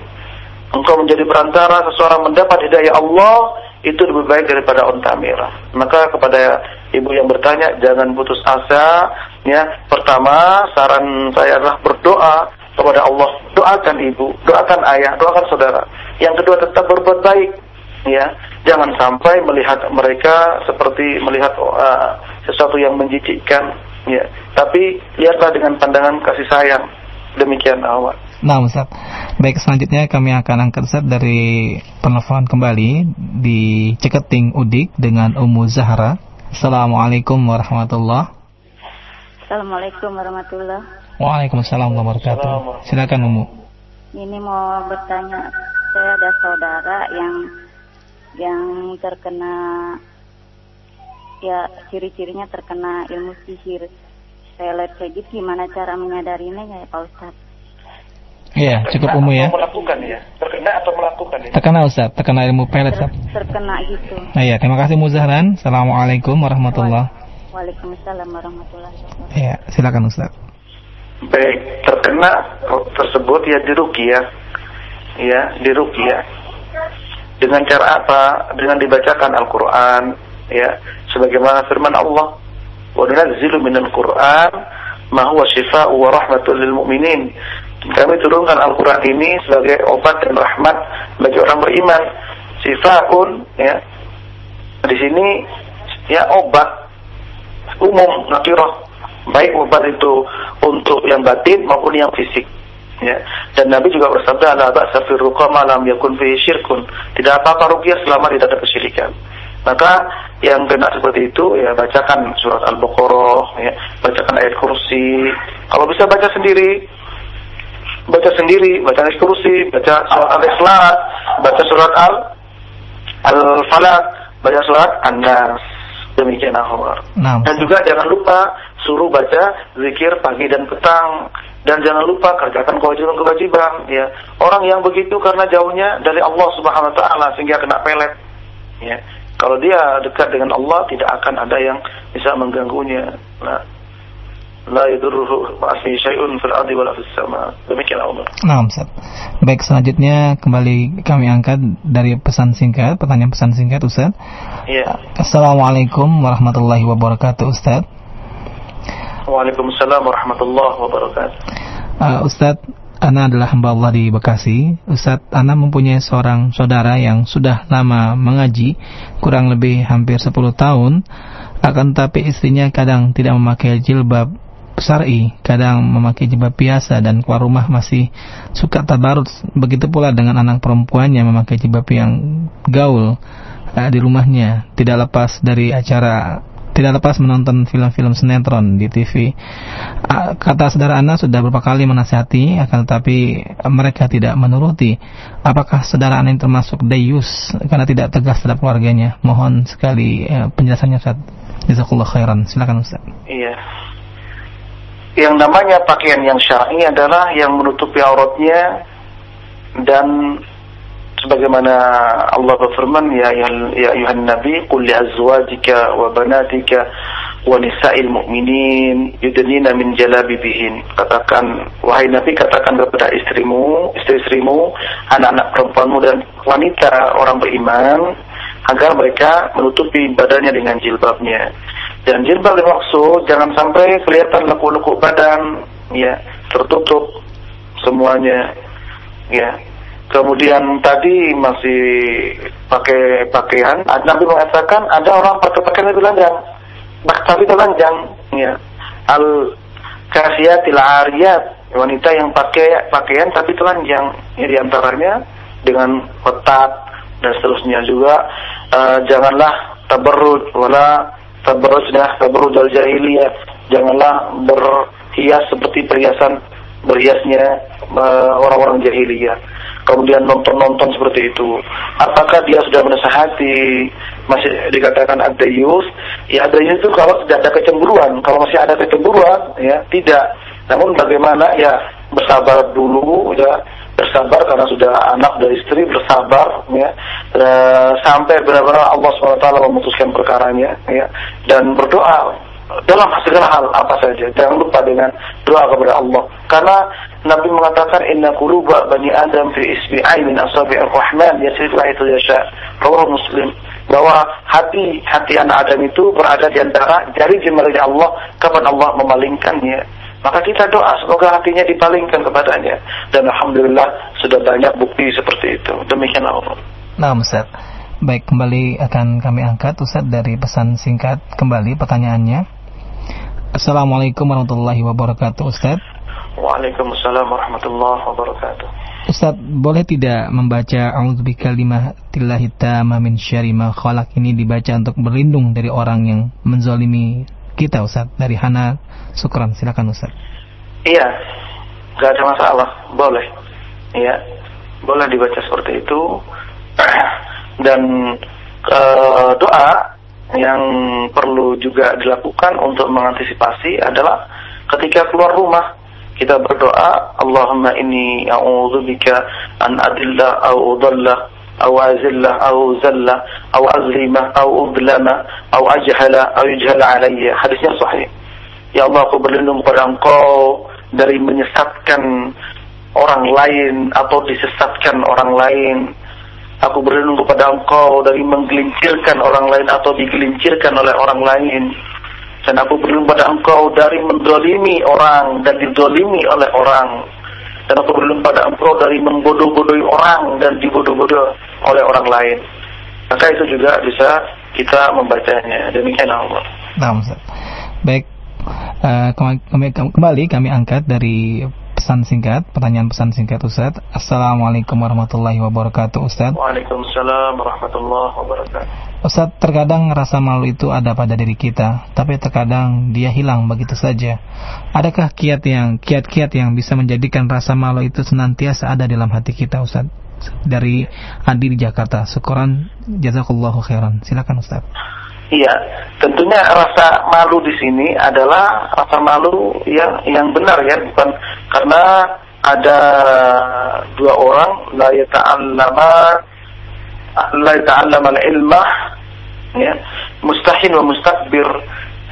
Engkau menjadi perantara seseorang mendapat hidayah Allah itu lebih baik daripada onta merah. Maka kepada ibu yang bertanya jangan putus asa. Ya, pertama saran saya adalah berdoa kepada Allah. Doakan ibu, doakan ayah, doakan saudara. Yang kedua tetap berbuat baik. Ya, jangan sampai melihat mereka seperti melihat uh, sesuatu yang menjijikkan Ya, tapi lihatlah dengan pandangan kasih sayang. Demikian awal. Nah, Ustaz. Baik, selanjutnya kami akan angkat Ustaz dari penelpon kembali di Ceketing Udik dengan Ummu Zahra. Assalamualaikum warahmatullahi Assalamualaikum warahmatullahi Waalaikumsalam warahmatullahi wabarakatuh. Silakan Ummu. Ini mau bertanya, saya ada saudara yang yang terkena ya ciri-cirinya terkena ilmu sihir pelet kayak gitu gimana cara menyadarinya ya Pak Ustadz? Iya, cukup umum ya. Melakukan ya, terkena atau melakukan ya? Terkena Ustaz, terkena ilmu pelet Ustaz. terkena gitu. Nah, iya, terima kasih Muzahran. Assalamualaikum warahmatullahi Waalaikumsalam warahmatullahi wabarakatuh. Iya, silakan Ustaz. Baik, terkena tersebut ya diruqyah. Ya, diruqyah. Dengan cara apa? Dengan dibacakan Al-Qur'an, ya sebagaimana firman Allah wa nunazzilu minal Qur'an ma huwa syifaa'u wa rahmatul lil mu'minin kami turunkan Al-Qur'an ini sebagai obat dan rahmat bagi orang beriman syifaa'un ya di sini ya obat umum nakirah baik obat itu untuk yang batin maupun yang fisik. Ya. Dan Nabi juga bersabda la ba'sa fi lam yakun fihi syirkun. Tidak apa-apa ruqyah selama tidak ada kesyirikan. Maka yang kena seperti itu ya bacakan surat Al-Baqarah, ya, bacakan ayat kursi. Kalau bisa baca sendiri, baca sendiri, baca ayat kursi, baca surat Al-Ikhlas, baca surat Al Al-Falaq, baca surat An-Nas. Demikian akhwat. Nah, Dan juga jangan lupa suruh baca zikir pagi dan petang dan jangan lupa kerjakan kewajiban-kewajiban ya. Orang yang begitu karena jauhnya dari Allah Subhanahu wa taala sehingga kena pelet. Ya. Kalau dia dekat dengan Allah tidak akan ada yang bisa mengganggunya. Nah, la yadurruhu ma'asmi syai'un fil ardi wala fis sama. Demikian Allah. Nah, Ustaz. Baik, selanjutnya kembali kami angkat dari pesan singkat, pertanyaan pesan singkat Ustaz. Iya. Assalamualaikum warahmatullahi wabarakatuh Ustaz. Waalaikumsalam warahmatullahi wabarakatuh. Uh, Ustaz, Ana adalah hamba Allah di Bekasi. Ustaz, Ana mempunyai seorang saudara yang sudah lama mengaji, kurang lebih hampir 10 tahun. Akan tetapi istrinya kadang tidak memakai jilbab syar'i, kadang memakai jilbab biasa dan keluar rumah masih suka tabarut. Begitu pula dengan anak perempuannya memakai jilbab yang gaul uh, di rumahnya, tidak lepas dari acara tidak lepas menonton film-film sinetron di TV. Ah, Kata saudara Ana sudah beberapa kali menasihati, akan tetapi mereka tidak menuruti. Apakah saudara Ana termasuk dayus karena tidak tegas terhadap keluarganya? Mohon sekali eh, penjelasannya Ustaz. Jazakallah khairan. Silakan Ustaz. Iya. Yang namanya pakaian yang syar'i adalah yang menutupi auratnya dan sebagaimana Allah berfirman ya ya ayuhan nabi qul li azwajika wa banatika wa nisa'il mu'minin yudnina min jalabibihin. Katakan wahai nabi katakan kepada istrimu istri-istrimu anak-anak perempuanmu dan wanita orang beriman agar mereka menutupi badannya dengan jilbabnya dan jilbab dimaksud jangan sampai kelihatan lekuk-lekuk badan ya tertutup semuanya ya Kemudian tadi masih pakai pakaian. Nabi mengatakan ada orang pakai pakaian itu telanjang, tapi telanjang. Ya. Al kasiatil ariyat wanita yang pakai pakaian tapi telanjang. Ya, di antaranya dengan ketat dan seterusnya juga eh, janganlah tabarrud wala tabarrujna tabarrud al jahiliyah. Janganlah berhias seperti perhiasan berhiasnya eh, orang-orang jahiliyah kemudian nonton-nonton seperti itu. Apakah dia sudah menasehati masih dikatakan adayus? Ya adayus itu kalau tidak ada kecemburuan. Kalau masih ada kecemburuan, ya tidak. Namun bagaimana ya bersabar dulu, ya bersabar karena sudah anak dari istri bersabar, ya e, sampai benar-benar Allah swt memutuskan perkaranya, ya dan berdoa dalam segala hal apa saja. Jangan lupa dengan doa kepada Allah. Karena Nabi mengatakan inna quluba bani Adam fi isbi'ai min asabi'ir rahman yasrifu itu yasha. Rawah Muslim bahwa hati hati anak Adam itu berada di antara jari jemari Allah kapan Allah memalingkannya. Maka kita doa semoga hatinya dipalingkan kepadanya. Dan Alhamdulillah sudah banyak bukti seperti itu. Demikian Allah. Nah, Ustaz. Baik, kembali akan kami angkat Ustaz dari pesan singkat kembali pertanyaannya. Assalamualaikum warahmatullahi wabarakatuh Ustaz. Waalaikumsalam warahmatullahi wabarakatuh. Ustaz, boleh tidak membaca A'udzubikalimatillahi tamma min syarri ma khalaq ini dibaca untuk berlindung dari orang yang menzalimi kita Ustaz dari Hana Sukran. Silakan Ustaz. Iya, nggak ada masalah, boleh. Iya, boleh dibaca seperti itu. [clears throat] Dan eh, doa yang perlu juga dilakukan untuk mengantisipasi adalah ketika keluar rumah kita berdoa Allahumma inni a'udzubika an adilla au udalla au azilla au zalla au azlima au udlama au ajhala au yujhala alayya hadisnya sahih ya Allah aku berlindung kepada engkau dari menyesatkan orang lain atau disesatkan orang lain. Aku berlindung kepada engkau dari menggelincirkan orang lain atau digelincirkan oleh orang lain. Dan aku berlindung pada engkau dari mendolimi orang dan didolimi oleh orang. Dan aku berlindung pada engkau dari membodoh-bodohi orang dan dibodoh-bodoh oleh orang lain. Maka itu juga bisa kita membacanya. Demikian Allah. Nah. Baik, Eh, kembali kami angkat dari pesan singkat, pertanyaan pesan singkat Ustaz. Assalamualaikum warahmatullahi wabarakatuh Ustaz. Waalaikumsalam warahmatullahi wabarakatuh. Ustaz, terkadang rasa malu itu ada pada diri kita, tapi terkadang dia hilang begitu saja. Adakah kiat yang kiat-kiat yang bisa menjadikan rasa malu itu senantiasa ada dalam hati kita, Ustaz? Dari Adi di Jakarta. Syukuran jazakallahu khairan. Silakan Ustaz. Iya, tentunya rasa malu di sini adalah rasa malu yang yang benar ya, bukan karena ada dua orang la yata'allama la yata'allama al-ilmah ya, mustahin wa mustakbir.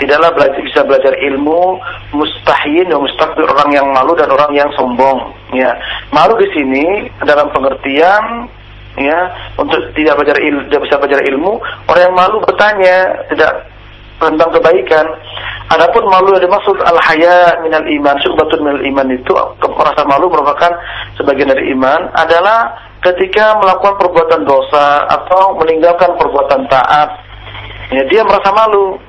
Tidaklah belajar, bisa belajar ilmu mustahin wa mustakbir orang yang malu dan orang yang sombong ya. Malu di sini dalam pengertian ya untuk tidak belajar il, tidak bisa belajar ilmu orang yang malu bertanya tidak tentang kebaikan. Adapun malu yang dimaksud al haya minal iman syubatun minal iman itu merasa malu merupakan sebagian dari iman adalah ketika melakukan perbuatan dosa atau meninggalkan perbuatan taat. Ya dia merasa malu.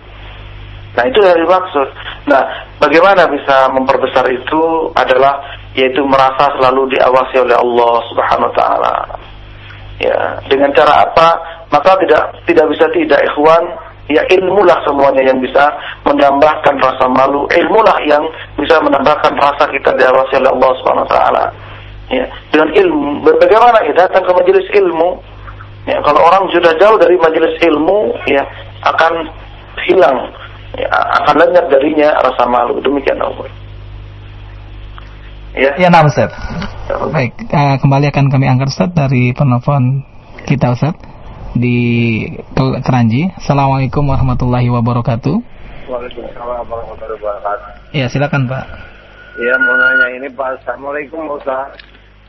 Nah itu yang dimaksud. Nah bagaimana bisa memperbesar itu adalah yaitu merasa selalu diawasi oleh Allah Subhanahu wa taala ya dengan cara apa? Maka tidak tidak bisa tidak ikhwan. Ya ilmulah semuanya yang bisa menambahkan rasa malu. Ilmulah yang bisa menambahkan rasa kita diawasi oleh Allah Subhanahu taala. Ya dengan ilmu. Bagaimana ya datang ke majelis ilmu? Ya kalau orang sudah jauh dari majelis ilmu ya akan hilang. Ya, akan lenyap darinya rasa malu. Demikian Allah ya Ya, nah Ustaz. Baik, eh, kembali akan kami angkat Ustaz dari penelpon kita Ustaz di Keranji. Assalamualaikum warahmatullahi wabarakatuh. Waalaikumsalam warahmatullahi wabarakatuh. Ya, silakan Pak. Iya mau nanya ini Pak. Assalamualaikum Ustaz.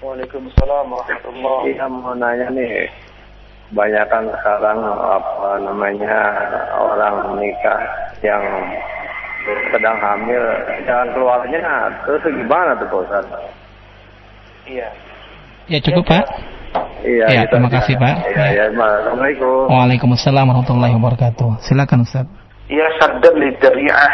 Waalaikumsalam warahmatullahi Iya mau nanya nih. Banyak kan sekarang apa namanya orang menikah yang sedang hamil jalan keluarnya terus gimana tuh Pak Ustaz? iya Ya, cukup Pak. Iya, Ya, gitu terima kasih, Pak. Iya, iya, Assalamualaikum. Waalaikumsalam warahmatullahi wabarakatuh. Silakan Ustaz. ia sadar lidariah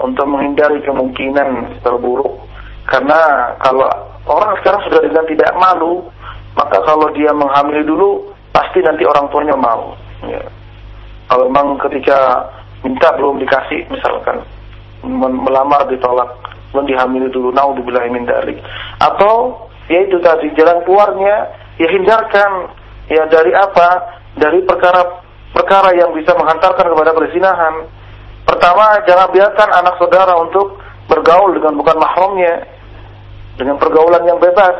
untuk menghindari kemungkinan terburuk karena kalau orang sekarang sudah dengan tidak malu maka kalau dia menghamili dulu pasti nanti orang tuanya mau ya. kalau memang ketika minta belum dikasih misalkan. Melamar ditolak. Belum dihamili dulu. Naudzubillah min dalik. Atau ya itu tadi jalan keluarnya ya hindarkan. Ya dari apa? Dari perkara perkara yang bisa menghantarkan kepada perzinahan. Pertama jangan biarkan anak saudara untuk bergaul dengan bukan mahramnya. Dengan pergaulan yang bebas.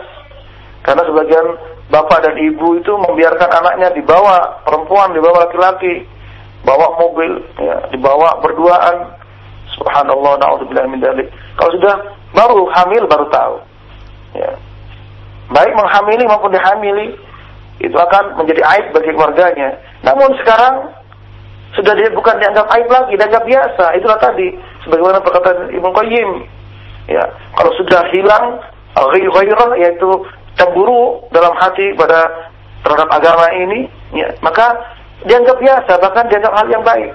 Karena sebagian bapak dan ibu itu membiarkan anaknya dibawa perempuan dibawa laki-laki bawa mobil ya, dibawa berduaan. Subhanallah naudzubillah min dzalik kalau sudah baru hamil baru tahu. Ya. Baik menghamili maupun dihamili itu akan menjadi aib bagi keluarganya. Namun sekarang sudah dia bukan dianggap aib lagi dianggap biasa. Itulah tadi sebagaimana perkataan Ibnu Qayyim. Ya kalau sudah hilang ghairah yaitu cemburu dalam hati pada terhadap agama ini ya maka dianggap biasa bahkan dianggap hal yang baik.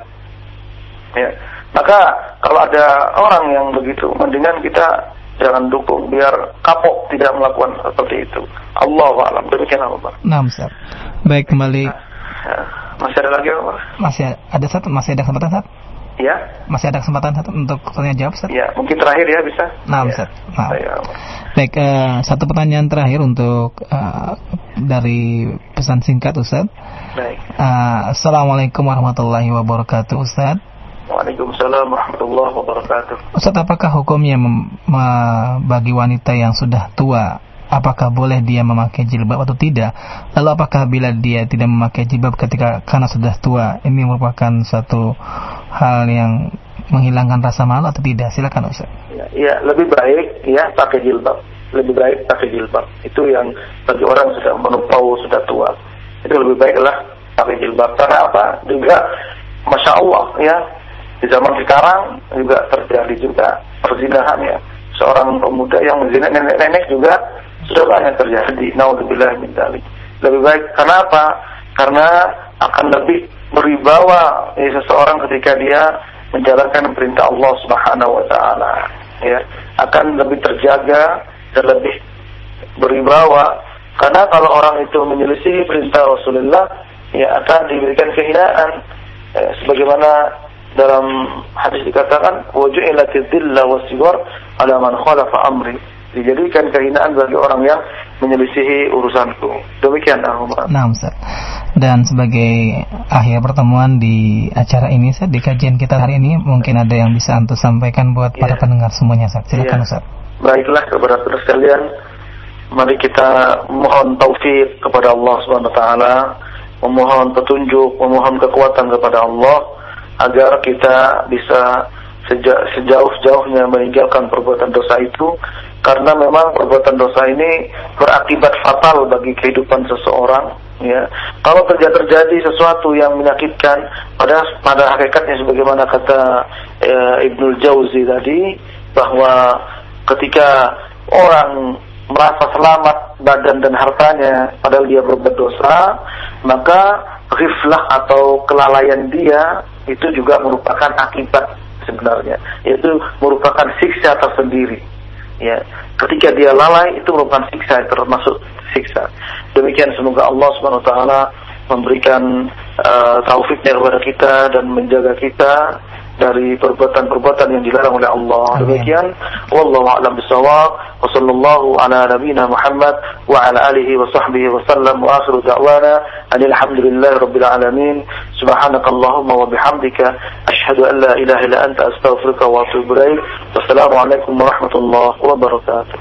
Ya. Maka kalau ada orang yang begitu mendingan kita jangan dukung biar kapok tidak melakukan seperti itu. Allah alam. Demikian Allah Nah, Ustaz. Baik, kembali. Ya. masih ada lagi apa masih ada satu masih ada kesempatan Ustaz? Ya Masih ada kesempatan satu untuk tanya jawab Ustaz? ya mungkin terakhir ya bisa Nah, ya. Ustaz. Nah. Ya. Baik, eh, satu pertanyaan terakhir untuk eh, dari pesan singkat Ustaz. baik Eh, Assalamualaikum warahmatullahi wabarakatuh Ustaz. Waalaikumsalam warahmatullahi wabarakatuh Ustaz, apakah hukumnya bagi wanita yang sudah tua, apakah boleh dia memakai jilbab atau tidak? Lalu apakah bila dia tidak memakai jilbab ketika karena sudah tua, ini merupakan suatu hal yang menghilangkan rasa malu atau tidak? Silakan Ustaz. Ya, ya, lebih baik ya pakai jilbab. Lebih baik pakai jilbab. Itu yang bagi orang sudah menupau sudah tua. Itu lebih baiklah pakai jilbab. Karena apa? Juga masya Allah ya di zaman sekarang juga terjadi juga perzinahan ya. Seorang pemuda yang menzina nenek-nenek juga sudah banyak terjadi. Naudzubillah min. Lebih baik karena apa? Karena akan lebih berwibawa ya, seseorang ketika dia menjalankan perintah Allah Subhanahu wa taala ya akan lebih terjaga dan lebih beribawa. Karena kalau orang itu menyelisih perintah Rasulullah ya akan diberikan kehinaan. Eh, sebagaimana dalam hadis dikatakan waju'ilatid dhilla wasighar ala man khalafa amri dijadikan kehinaan bagi orang yang menyelisihi urusanku. Demikian Ahumad. Nah, Ustaz. Dan sebagai akhir pertemuan di acara ini, Ustaz, di kajian kita hari ini mungkin ada yang bisa Antum sampaikan buat para Iya. pendengar semuanya, Ustaz. Silakan, Iya. Ustaz. Baiklah kepada saudara sekalian, mari kita mohon taufik kepada Allah Subhanahu wa taala, memohon petunjuk, memohon kekuatan kepada Allah agar kita bisa seja- sejauh-jauhnya meninggalkan perbuatan dosa itu karena memang perbuatan dosa ini berakibat fatal bagi kehidupan seseorang ya. Kalau terjadi terjadi sesuatu yang menyakitkan pada pada hakikatnya sebagaimana kata eh, Ibnul Jauzi tadi bahwa ketika orang merasa selamat badan dan hartanya padahal dia berbuat dosa maka ghiflah atau kelalaian dia itu juga merupakan akibat sebenarnya. Yaitu merupakan siksa tersendiri. Ya ketika dia lalai itu merupakan siksa termasuk siksa. Demikian semoga Allah Subhanahu taala memberikan uh, taufiknya kepada kita dan menjaga kita dari perbuatan-perbuatan yang dilarang oleh Allah. Demikian wallahu a'lam bissawab wa sallallahu ala nabiyyina Muhammad wa ala alihi wa sahbihi wa sallam wa akhiru da'wana anil hamdulillahi rabbil alamin subhanakallahumma wa bihamdika asyhadu an la ilaha illa anta astaghfiruka wa atubu ilaik wassalamu alaikum warahmatullahi wabarakatuh